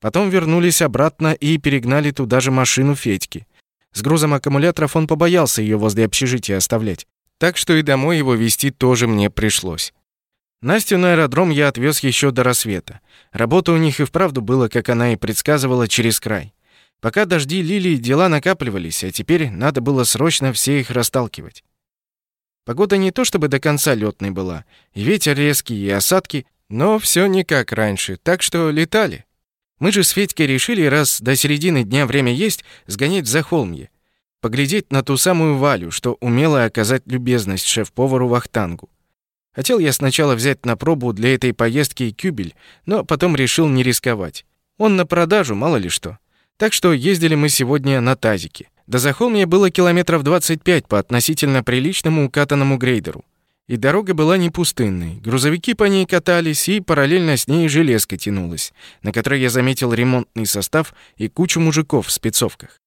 Потом вернулись обратно и перегнали туда же машину Федьки. С грузом аккумуляторов он побоялся ее возле общежития оставлять. Так что и домой его везти тоже мне пришлось. Настю на аэродром я отвез еще до рассвета. Работа у них и вправду была, как она и предсказывала, через край. Пока дожди лили, дела накапливались, а теперь надо было срочно все их расталкивать. Погода не то чтобы до конца лётной была, и ветер резкий, и осадки, но всё не как раньше, так что летали. Мы же с Федькой решили, раз до середины дня время есть, сгонять в Захолмье, поглядеть на ту самую Валю, что умела оказать любезность шеф-повару Вахтангу. Хотел я сначала взять на пробу для этой поездки кюбель, но потом решил не рисковать. Он на продажу, мало ли что. Так что ездили мы сегодня на тазике. До Захолмья было километров 25 по относительно приличному укатанному грейдеру. И дорога была не пустынной. Грузовики по ней катались, и параллельно с ней железка тянулась, на которой я заметил ремонтный состав и кучу мужиков в спецовках.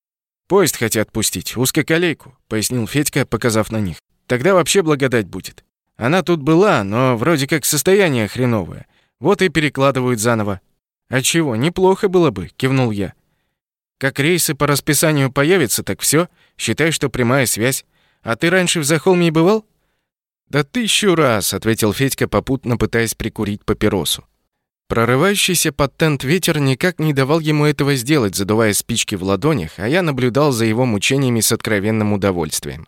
«Поезд хотят пустить, узкоколейку», — пояснил Федька, показав на них. «Тогда вообще благодать будет. Она тут была, но вроде как состояние хреновое. Вот и перекладывают заново». «А чего, неплохо было бы», — кивнул я. Как рейсы по расписанию появятся, так все. Считай, что прямая связь. А ты раньше в Захолме бывал? Да тысячу раз, ответил Федька, попутно пытаясь прикурить папиросу. Прорывающийся под тент ветер никак не давал ему этого сделать, задувая спички в ладонях, а я наблюдал за его мучениями с откровенным удовольствием.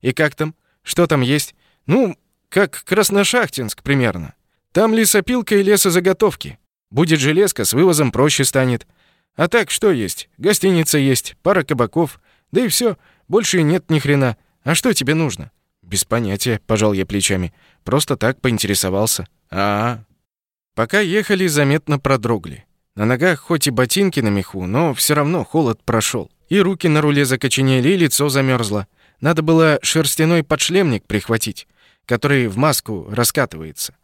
«И как там? Что там есть?» «Ну, как Красношахтинск примерно. Там лесопилка и лесозаготовки. Будет железка, с вывозом проще станет. А так что есть? Гостиница есть, пара кабаков, да и все. Больше нет ни хрена. А что тебе нужно?» «Без понятия», — пожал я плечами. «Просто так поинтересовался». «А, -а, -а. Пока ехали, заметно продрогли. На ногах хоть и ботинки на меху, но все равно холод прошел. И руки на руле закоченели, и лицо замерзло. Надо было шерстяной подшлемник прихватить, который в маску раскатывается.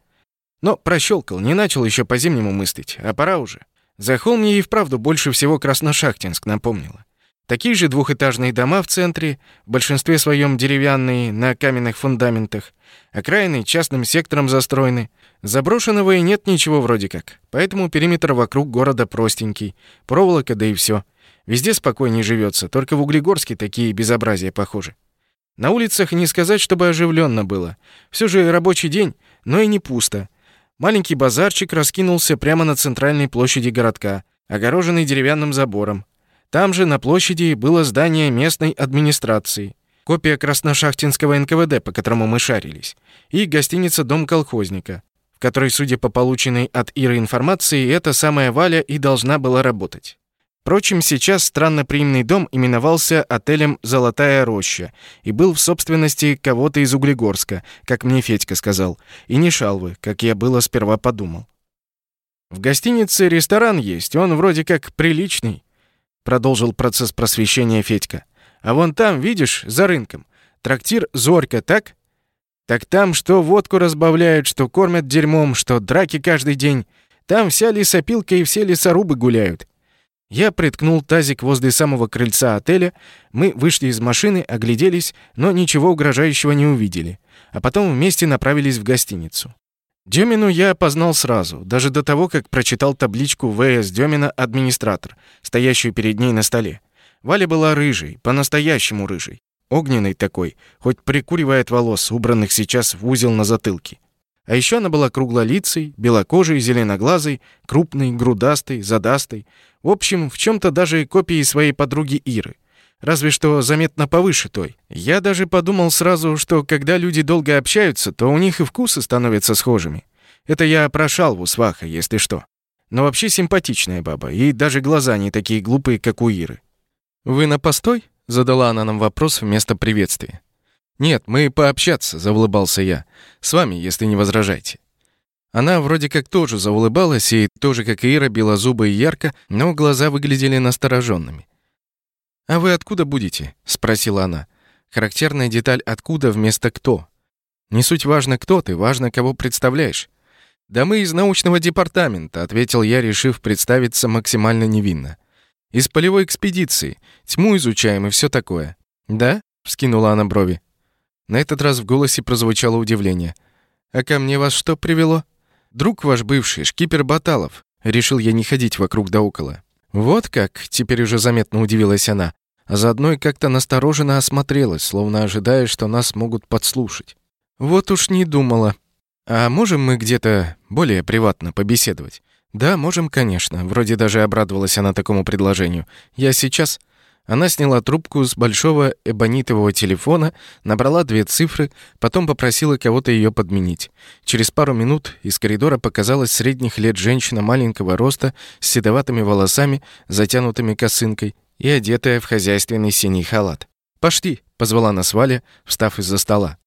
Но прощелкал, не начал еще по-зимнему мыслить, а пора уже. За мне и вправду больше всего Красношахтинск напомнило. Такие же двухэтажные дома в центре, в большинстве своем деревянные, на каменных фундаментах. Окраины частным сектором застроены. Заброшенного и нет ничего вроде как. Поэтому периметр вокруг города простенький. Проволока, да и все. Везде спокойнее живется, только в Углегорске такие безобразия похожи. На улицах не сказать, чтобы оживленно было. Все же рабочий день, но и не пусто. Маленький базарчик раскинулся прямо на центральной площади городка, огороженный деревянным забором. Там же на площади было здание местной администрации, копия Красношахтинского НКВД, по которому мы шарились, и гостиница «Дом колхозника», в которой, судя по полученной от Иры информации, эта самая Валя и должна была работать. Впрочем, сейчас странноприимный дом именовался отелем «Золотая роща» и был в собственности кого-то из Углегорска, как мне Федька сказал, и не Шалвы, как я было сперва подумал. В гостинице ресторан есть, он вроде как приличный, продолжил процесс просвещения Федька. А вон там, видишь, за рынком, трактир Зорька, так? Так там что водку разбавляют, что кормят дерьмом, что драки каждый день. Там вся лесопилка и все лесорубы гуляют. Я приткнул тазик возле самого крыльца отеля. Мы вышли из машины, огляделись, но ничего угрожающего не увидели. А потом вместе направились в гостиницу. Демину я опознал сразу, даже до того, как прочитал табличку ВС Демина «Администратор», стоящую перед ней на столе. Валя была рыжей, по-настоящему рыжей. Огненной такой, хоть прикуривает волос, убранных сейчас в узел на затылке. А еще она была круглолицей, белокожей, зеленоглазой, крупной, грудастой, задастой. В общем, в чем то даже копией своей подруги Иры разве что заметно повыше той. Я даже подумал сразу, что когда люди долго общаются, то у них и вкусы становятся схожими. Это я про шалву сваха, если что. Но вообще симпатичная баба, и даже глаза не такие глупые, как у Иры. «Вы на постой?» — задала она нам вопрос вместо приветствия. «Нет, мы пообщаться», — заулыбался я. «С вами, если не возражаете». Она вроде как тоже заулыбалась, и тоже, как и Ира, белозубая и ярко, но глаза выглядели настороженными. «А вы откуда будете?» — спросила она. Характерная деталь «откуда» вместо «кто». Не суть важно, кто ты, важно, кого представляешь. «Да мы из научного департамента», — ответил я, решив представиться максимально невинно. «Из полевой экспедиции. Тьму изучаем и все такое». «Да?» — вскинула она брови. На этот раз в голосе прозвучало удивление. «А ко мне вас что привело?» «Друг ваш бывший, шкипер Баталов». Решил я не ходить вокруг да около. «Вот как!» — теперь уже заметно удивилась она. А заодно и как-то настороженно осмотрелась, словно ожидая, что нас могут подслушать. «Вот уж не думала. А можем мы где-то более приватно побеседовать?» «Да, можем, конечно». Вроде даже обрадовалась она такому предложению. «Я сейчас...» Она сняла трубку с большого эбонитового телефона, набрала две цифры, потом попросила кого-то ее подменить. Через пару минут из коридора показалась средних лет женщина маленького роста с седоватыми волосами, затянутыми косынкой и одетая в хозяйственный синий халат. «Пошли», — позвала нас Валя, встав из-за стола.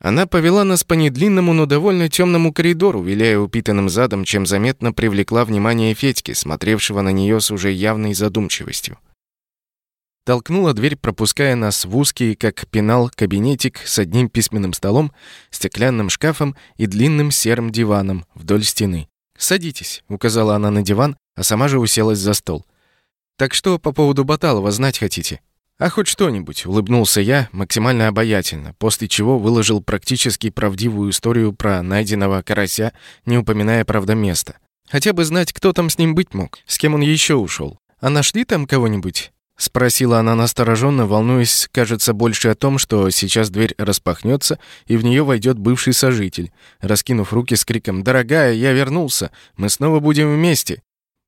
Она повела нас по недлинному, но довольно темному коридору, виляя упитанным задом, чем заметно привлекла внимание Федьки, смотревшего на нее с уже явной задумчивостью толкнула дверь, пропуская нас в узкий, как пенал, кабинетик с одним письменным столом, стеклянным шкафом и длинным серым диваном вдоль стены. «Садитесь», — указала она на диван, а сама же уселась за стол. «Так что по поводу Баталова знать хотите?» «А хоть что-нибудь», — улыбнулся я максимально обаятельно, после чего выложил практически правдивую историю про найденного карася, не упоминая, правда, места. Хотя бы знать, кто там с ним быть мог, с кем он еще ушел. «А нашли там кого-нибудь?» Спросила она настороженно, волнуясь, кажется, больше о том, что сейчас дверь распахнется и в нее войдет бывший сожитель, раскинув руки с криком «Дорогая, я вернулся! Мы снова будем вместе!»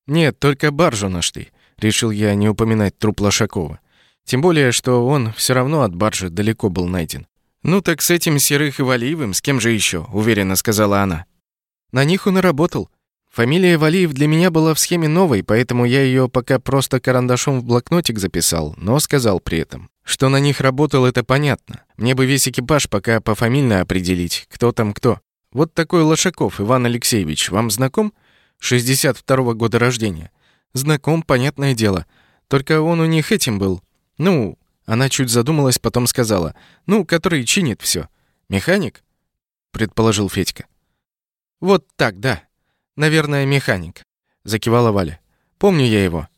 «Нет, только баржу нашли», — решил я не упоминать труп Лошакова. Тем более, что он все равно от баржи далеко был найден. «Ну так с этим Серых и Валиевым, с кем же еще? уверенно сказала она. «На них он и работал. Фамилия Валиев для меня была в схеме новой, поэтому я ее пока просто карандашом в блокнотик записал, но сказал при этом. Что на них работал, это понятно. Мне бы весь экипаж пока пофамильно определить, кто там кто. Вот такой Лошаков Иван Алексеевич, вам знаком? 62-го года рождения. Знаком, понятное дело. Только он у них этим был. Ну, она чуть задумалась, потом сказала. Ну, который чинит все. Механик? Предположил Федька. Вот так, да. Наверное, механик. Закивала Валя. Помню я его.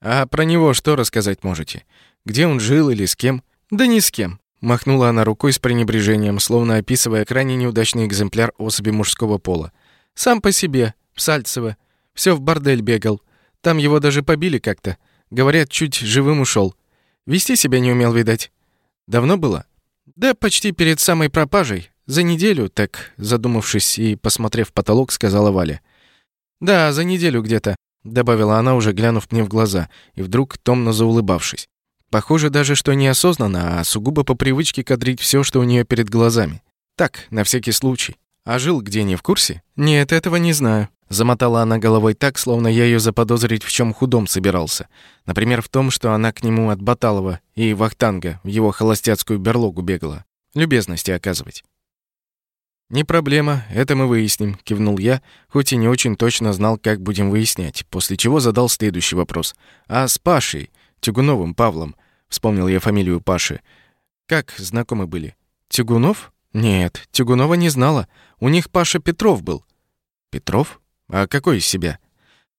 А про него что рассказать можете? Где он жил или с кем? Да ни с кем. Махнула она рукой с пренебрежением, словно описывая крайне неудачный экземпляр особи мужского пола. Сам по себе, Псальцево. Все в бордель бегал. Там его даже побили как-то. Говорят, чуть живым ушел. Вести себя не умел, видать. Давно было? Да почти перед самой пропажей. За неделю, так, задумавшись и посмотрев потолок, сказала Валя. Да, за неделю где-то, добавила она, уже глянув мне в глаза, и вдруг томно заулыбавшись. Похоже даже, что неосознанно, а сугубо по привычке кадрить все, что у нее перед глазами. Так, на всякий случай. А жил где не в курсе? Нет, этого не знаю. Замотала она головой так, словно я ее заподозрить в чем худом собирался. Например, в том, что она к нему от Баталова и Вахтанга в его холостяцкую берлогу бегала. Любезности оказывать. «Не проблема, это мы выясним», — кивнул я, хоть и не очень точно знал, как будем выяснять, после чего задал следующий вопрос. «А с Пашей, Тюгуновым Павлом?» — вспомнил я фамилию Паши. «Как знакомы были?» «Тюгунов?» «Нет, Тюгунова не знала. У них Паша Петров был». «Петров? А какой из себя?»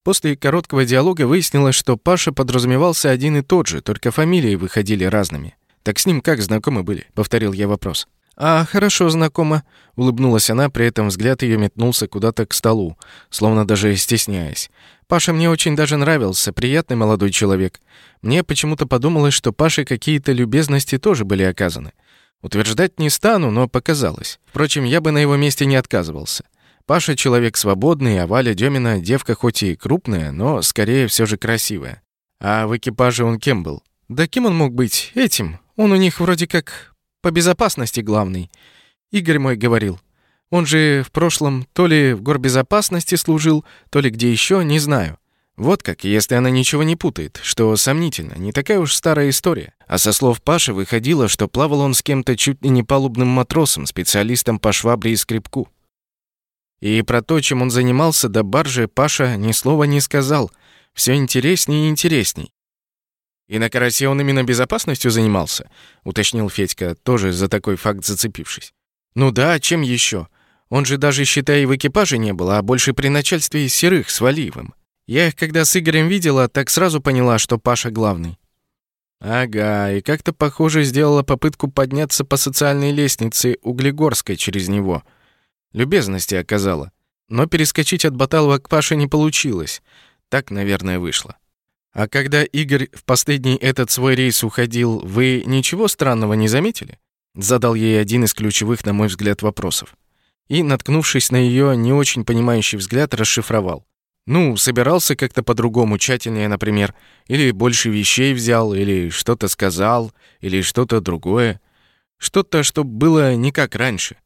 После короткого диалога выяснилось, что Паша подразумевался один и тот же, только фамилии выходили разными. «Так с ним как знакомы были?» — повторил я вопрос. «А, хорошо знакома», — улыбнулась она, при этом взгляд ее метнулся куда-то к столу, словно даже стесняясь. «Паша мне очень даже нравился, приятный молодой человек. Мне почему-то подумалось, что Паше какие-то любезности тоже были оказаны. Утверждать не стану, но показалось. Впрочем, я бы на его месте не отказывался. Паша человек свободный, а Валя Демина девка хоть и крупная, но скорее все же красивая. А в экипаже он кем был? Да кем он мог быть? Этим. Он у них вроде как по безопасности главный. Игорь мой говорил. Он же в прошлом то ли в горбезопасности служил, то ли где еще, не знаю. Вот как, если она ничего не путает, что сомнительно, не такая уж старая история. А со слов Паши выходило, что плавал он с кем-то чуть ли не палубным матросом, специалистом по швабре и скребку. И про то, чем он занимался до баржи, Паша ни слова не сказал. Все интересней и интересней. «И на карасе он именно безопасностью занимался?» — уточнил Федька, тоже за такой факт зацепившись. «Ну да, чем еще? Он же даже, считай, в экипаже не был, а больше при начальстве серых с Валиевым. Я их когда с Игорем видела, так сразу поняла, что Паша главный. Ага, и как-то, похоже, сделала попытку подняться по социальной лестнице Углегорской через него. Любезности оказала. Но перескочить от Баталова к Паше не получилось. Так, наверное, вышло. А когда Игорь в последний этот свой рейс уходил, вы ничего странного не заметили? Задал ей один из ключевых, на мой взгляд, вопросов. И, наткнувшись на ее не очень понимающий взгляд, расшифровал. Ну, собирался как-то по-другому, тщательнее, например, или больше вещей взял, или что-то сказал, или что-то другое. Что-то, что было не как раньше.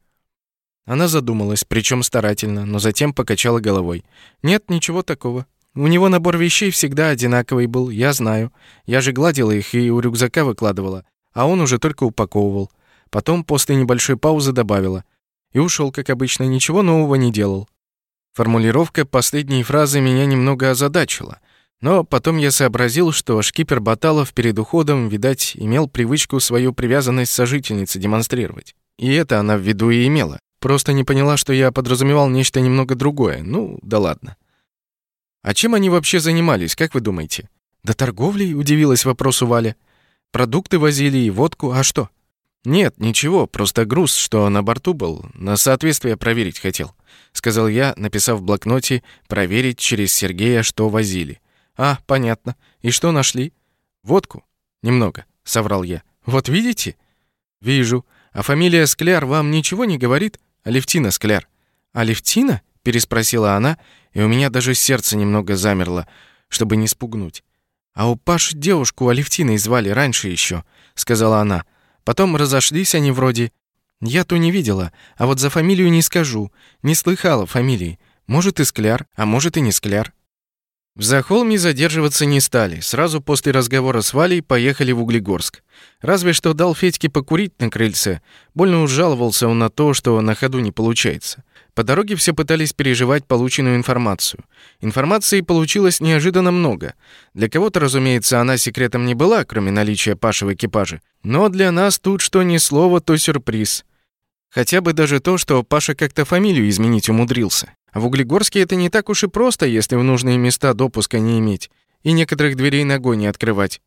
Она задумалась, причем старательно, но затем покачала головой. Нет, ничего такого. У него набор вещей всегда одинаковый был, я знаю. Я же гладила их и у рюкзака выкладывала, а он уже только упаковывал. Потом после небольшой паузы добавила. И ушел, как обычно, ничего нового не делал. Формулировка последней фразы меня немного озадачила. Но потом я сообразил, что шкипер Баталов перед уходом, видать, имел привычку свою привязанность сожительнице демонстрировать. И это она в виду и имела. Просто не поняла, что я подразумевал нечто немного другое. Ну, да ладно. А чем они вообще занимались, как вы думаете? Да торговлей, удивилась вопросу Валя. Продукты возили и водку, а что? Нет, ничего, просто груз, что на борту был, на соответствие проверить хотел сказал я, написав в блокноте проверить через Сергея, что возили. А, понятно. И что нашли? «Водку?» «Немного», — соврал я. «Вот видите?» «Вижу. А фамилия Скляр вам ничего не говорит? Алевтина Скляр». «Алевтина?» — переспросила она, и у меня даже сердце немного замерло, чтобы не спугнуть. «А у Паши девушку Алевтиной звали раньше еще», — сказала она. «Потом разошлись они вроде. Я то не видела, а вот за фамилию не скажу. Не слыхала фамилии. Может, и Скляр, а может, и не Скляр». В Захолме задерживаться не стали. Сразу после разговора с Валей поехали в Углегорск. Разве что дал Федьке покурить на крыльце. Больно уж жаловался он на то, что на ходу не получается. По дороге все пытались переживать полученную информацию. Информации получилось неожиданно много. Для кого-то, разумеется, она секретом не была, кроме наличия Паши в экипаже. Но для нас тут что ни слово, то сюрприз. Хотя бы даже то, что Паша как-то фамилию изменить умудрился. А в Углегорске это не так уж и просто, если в нужные места допуска не иметь и некоторых дверей ногой не открывать.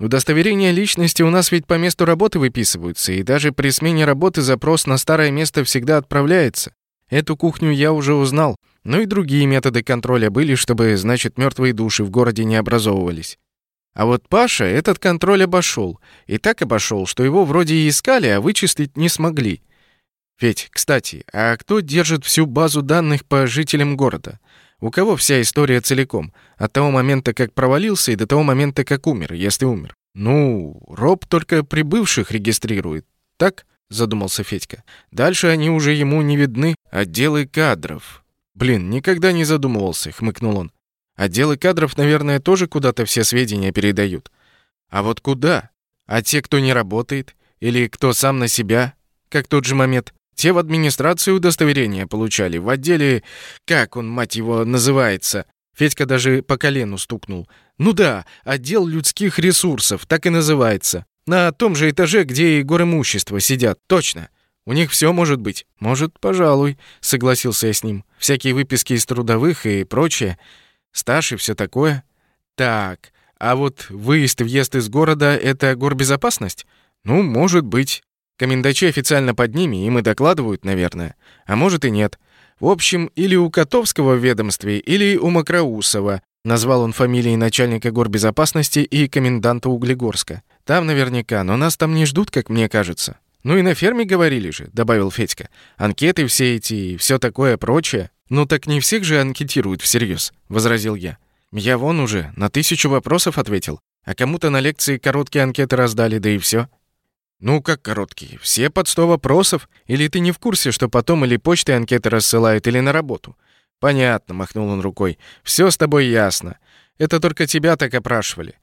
Удостоверения личности у нас ведь по месту работы выписываются, и даже при смене работы запрос на старое место всегда отправляется. Эту кухню я уже узнал, но и другие методы контроля были, чтобы, значит, мертвые души в городе не образовывались. А вот Паша этот контроль обошел, и так обошел, что его вроде и искали, а вычислить не смогли. Ведь, кстати, а кто держит всю базу данных по жителям города? У кого вся история целиком? От того момента, как провалился, и до того момента, как умер, если умер. Ну, Роб только прибывших регистрирует. Так? Задумался Федька. Дальше они уже ему не видны. Отделы кадров. Блин, никогда не задумывался, хмыкнул он. Отделы кадров, наверное, тоже куда-то все сведения передают. А вот куда? А те, кто не работает? Или кто сам на себя? Как тот же момент. Те в администрации удостоверения получали, в отделе... Как он, мать его, называется? Федька даже по колену стукнул. Ну да, отдел людских ресурсов, так и называется. На том же этаже, где и горимущество сидят, точно. У них все может быть. Может, пожалуй, согласился я с ним. Всякие выписки из трудовых и прочее. Стаж и все такое. Так, а вот выезд-въезд из города — это горбезопасность? Ну, может быть. Комендачи официально под ними, им и докладывают, наверное. А может и нет. В общем, или у Котовского в ведомстве, или у Макроусова. Назвал он фамилии начальника горбезопасности и коменданта Углегорска. Там наверняка, но нас там не ждут, как мне кажется. Ну и на ферме говорили же, добавил Федька. Анкеты все эти и все такое прочее. Ну так не всех же анкетируют всерьез, возразил я. Я вон уже на тысячу вопросов ответил, а кому-то на лекции короткие анкеты раздали, да и все. «Ну, как короткие? Все под сто вопросов? Или ты не в курсе, что потом или почтой анкеты рассылают, или на работу?» «Понятно», — махнул он рукой. «Все с тобой ясно. Это только тебя так опрашивали.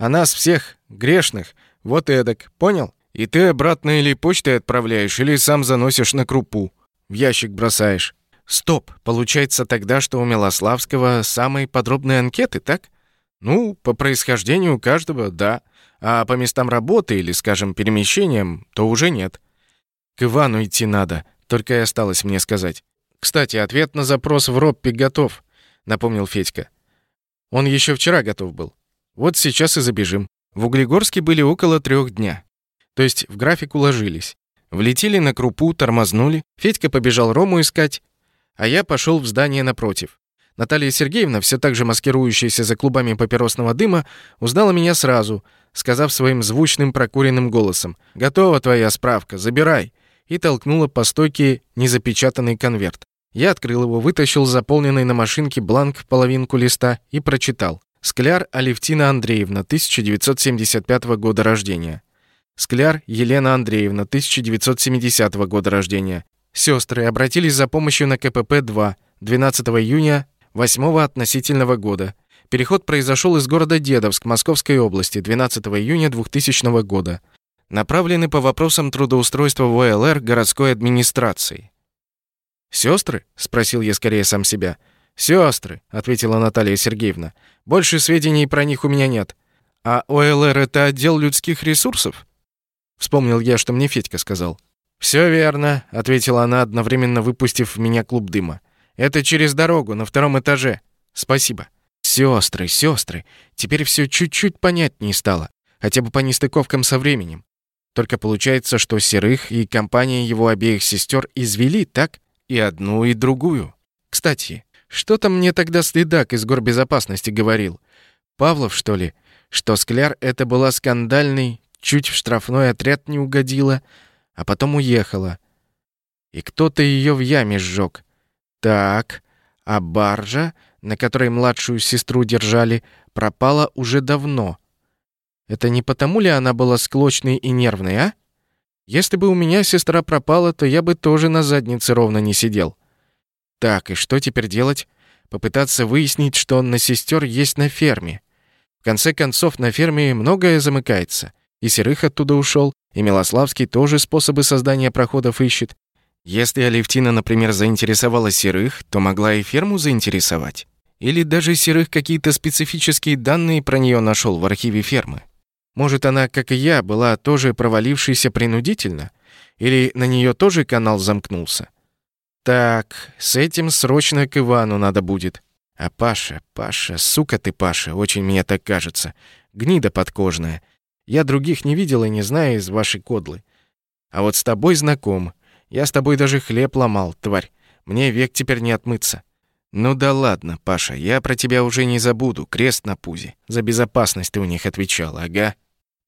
А нас всех, грешных, вот эдак, понял? И ты обратно или почтой отправляешь, или сам заносишь на крупу. В ящик бросаешь». «Стоп! Получается тогда, что у Милославского самые подробные анкеты, так?» «Ну, по происхождению каждого, да». А по местам работы или, скажем, перемещениям, то уже нет. К Ивану идти надо, только и осталось мне сказать. Кстати, ответ на запрос в Роппе готов, напомнил Федька. Он еще вчера готов был. Вот сейчас и забежим. В Углегорске были около трех дня. То есть в график уложились. Влетели на крупу, тормознули. Федька побежал Рому искать, а я пошел в здание напротив. Наталья Сергеевна, все так же маскирующаяся за клубами папиросного дыма, узнала меня сразу, сказав своим звучным прокуренным голосом «Готова твоя справка, забирай!» и толкнула по стойке незапечатанный конверт. Я открыл его, вытащил заполненный на машинке бланк половинку листа и прочитал. Скляр Алевтина Андреевна, 1975 года рождения. Скляр Елена Андреевна, 1970 года рождения. Сестры обратились за помощью на КПП-2 12 июня 8 относительного года. Переход произошел из города Дедовск Московской области 12 июня 2000 года. Направлены по вопросам трудоустройства в ОЛР городской администрации. «Сестры?» — спросил я скорее сам себя. «Сестры», — ответила Наталья Сергеевна. «Больше сведений про них у меня нет. А ОЛР — это отдел людских ресурсов?» Вспомнил я, что мне Федька сказал. «Все верно», — ответила она, одновременно выпустив в меня клуб дыма. Это через дорогу, на втором этаже. Спасибо. Сестры, сестры. Теперь все чуть-чуть понятнее стало. Хотя бы по нестыковкам со временем. Только получается, что Серых и компания его обеих сестер извели, так? И одну, и другую. Кстати, что там мне тогда следак из горбезопасности говорил? Павлов, что ли? что Скляр это была скандальной, чуть в штрафной отряд не угодила, а потом уехала. И кто-то ее в яме сжег. Так, а баржа, на которой младшую сестру держали, пропала уже давно. Это не потому ли она была склочной и нервной, а? Если бы у меня сестра пропала, то я бы тоже на заднице ровно не сидел. Так, и что теперь делать? Попытаться выяснить, что на сестер есть на ферме. В конце концов, на ферме многое замыкается. И Серых оттуда ушел, и Милославский тоже способы создания проходов ищет. Если Алевтина, например, заинтересовала Серых, то могла и ферму заинтересовать. Или даже Серых какие-то специфические данные про нее нашел в архиве фермы. Может, она, как и я, была тоже провалившейся принудительно? Или на нее тоже канал замкнулся? Так, с этим срочно к Ивану надо будет. А Паша, Паша, сука ты, Паша, очень мне так кажется. Гнида подкожная. Я других не видел и не знаю из вашей кодлы. А вот с тобой знаком. Я с тобой даже хлеб ломал, тварь. Мне век теперь не отмыться. Ну да ладно, Паша, я про тебя уже не забуду. Крест на пузе. За безопасность ты у них отвечал, ага.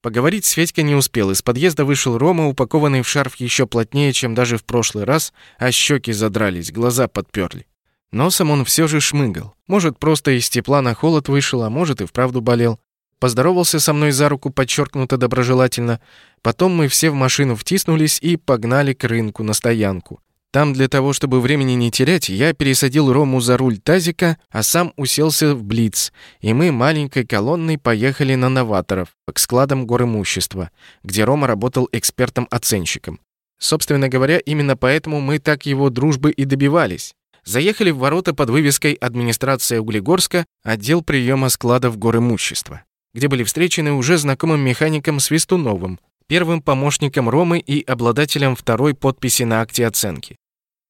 Поговорить с Федькой не успел. Из подъезда вышел Рома, упакованный в шарф еще плотнее, чем даже в прошлый раз, а щеки задрались, глаза подперли. Носом он все же шмыгал. Может, просто из тепла на холод вышел, а может, и вправду болел. Поздоровался со мной за руку подчеркнуто доброжелательно. Потом мы все в машину втиснулись и погнали к рынку на стоянку. Там для того, чтобы времени не терять, я пересадил Рому за руль тазика, а сам уселся в Блиц, и мы маленькой колонной поехали на новаторов, к складам горимущества, где Рома работал экспертом-оценщиком. Собственно говоря, именно поэтому мы так его дружбы и добивались. Заехали в ворота под вывеской «Администрация Углегорска, отдел приема складов горимущества», где были встречены уже знакомым механиком Свистуновым, первым помощником Ромы и обладателем второй подписи на акте оценки.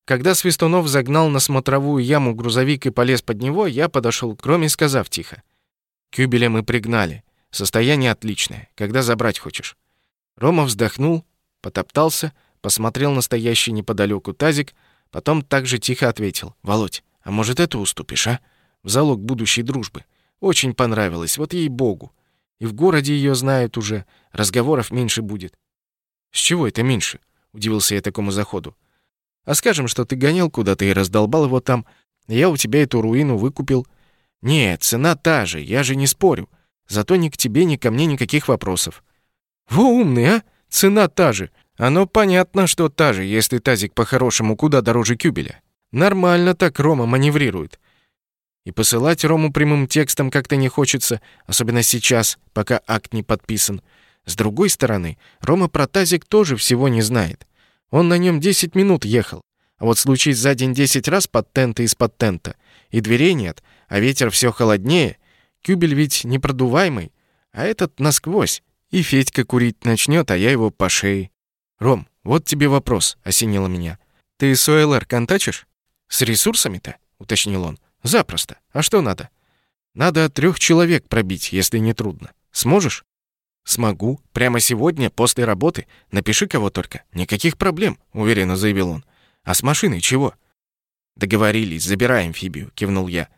Когда Свистунов загнал на смотровую яму грузовик и полез под него, я подошел к Роме, сказав тихо. «Кюбеля мы пригнали. Состояние отличное. Когда забрать хочешь?» Рома вздохнул, потоптался, посмотрел на стоящий неподалеку тазик, Потом также тихо ответил. «Володь, а может, это уступишь, а? В залог будущей дружбы. Очень понравилось, вот ей-богу. И в городе ее знают уже, разговоров меньше будет». «С чего это меньше?» — удивился я такому заходу. «А скажем, что ты гонял куда-то и раздолбал его там. Я у тебя эту руину выкупил. Нет, цена та же, я же не спорю. Зато ни к тебе, ни ко мне никаких вопросов». «Во умный, а? Цена та же. Оно понятно, что та же, если тазик по-хорошему куда дороже кюбеля. Нормально так Рома маневрирует. И посылать Рому прямым текстом как-то не хочется, особенно сейчас, пока акт не подписан. С другой стороны, Рома про тазик тоже всего не знает. Он на нем 10 минут ехал. А вот случись за день 10 раз под тента из-под тента, и дверей нет, а ветер все холоднее, кюбель ведь непродуваемый, а этот насквозь. И Федька курить начнет, а я его по шее. «Ром, вот тебе вопрос», — осенило меня. «Ты с ОЛР контачишь?» «С ресурсами-то?» — уточнил он. «Запросто. А что надо?» «Надо трех человек пробить, если не трудно. Сможешь?» «Смогу. Прямо сегодня, после работы. Напиши кого только. Никаких проблем», — уверенно заявил он. «А с машиной чего?» «Договорились, забираем амфибию», — кивнул я.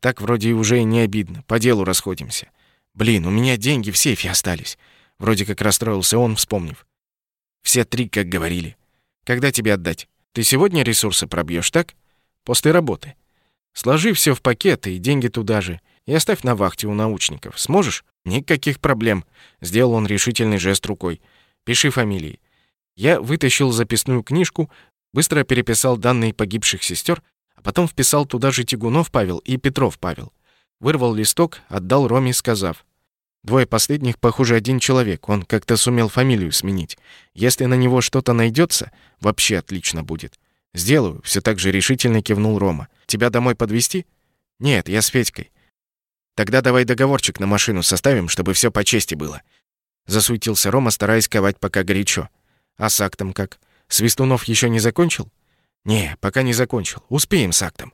«Так вроде уже и не обидно. По делу расходимся. Блин, у меня деньги в сейфе остались». Вроде как расстроился он, вспомнив. Все три, как говорили. Когда тебе отдать? Ты сегодня ресурсы пробьешь, так? После работы. Сложи все в пакет и деньги туда же. И оставь на вахте у научников. Сможешь? Никаких проблем. Сделал он решительный жест рукой. Пиши фамилии. Я вытащил записную книжку, быстро переписал данные погибших сестер, а потом вписал туда же Тигунов Павел и Петров Павел. Вырвал листок, отдал Роме, сказав: Двое последних, похоже, один человек. Он как-то сумел фамилию сменить. Если на него что-то найдется, вообще отлично будет. Сделаю, все так же решительно кивнул Рома. Тебя домой подвести? Нет, я с Федькой. Тогда давай договорчик на машину составим, чтобы все по чести было. Засуетился Рома, стараясь ковать пока горячо. А с актом как? Свистунов еще не закончил? Не, пока не закончил. Успеем с актом.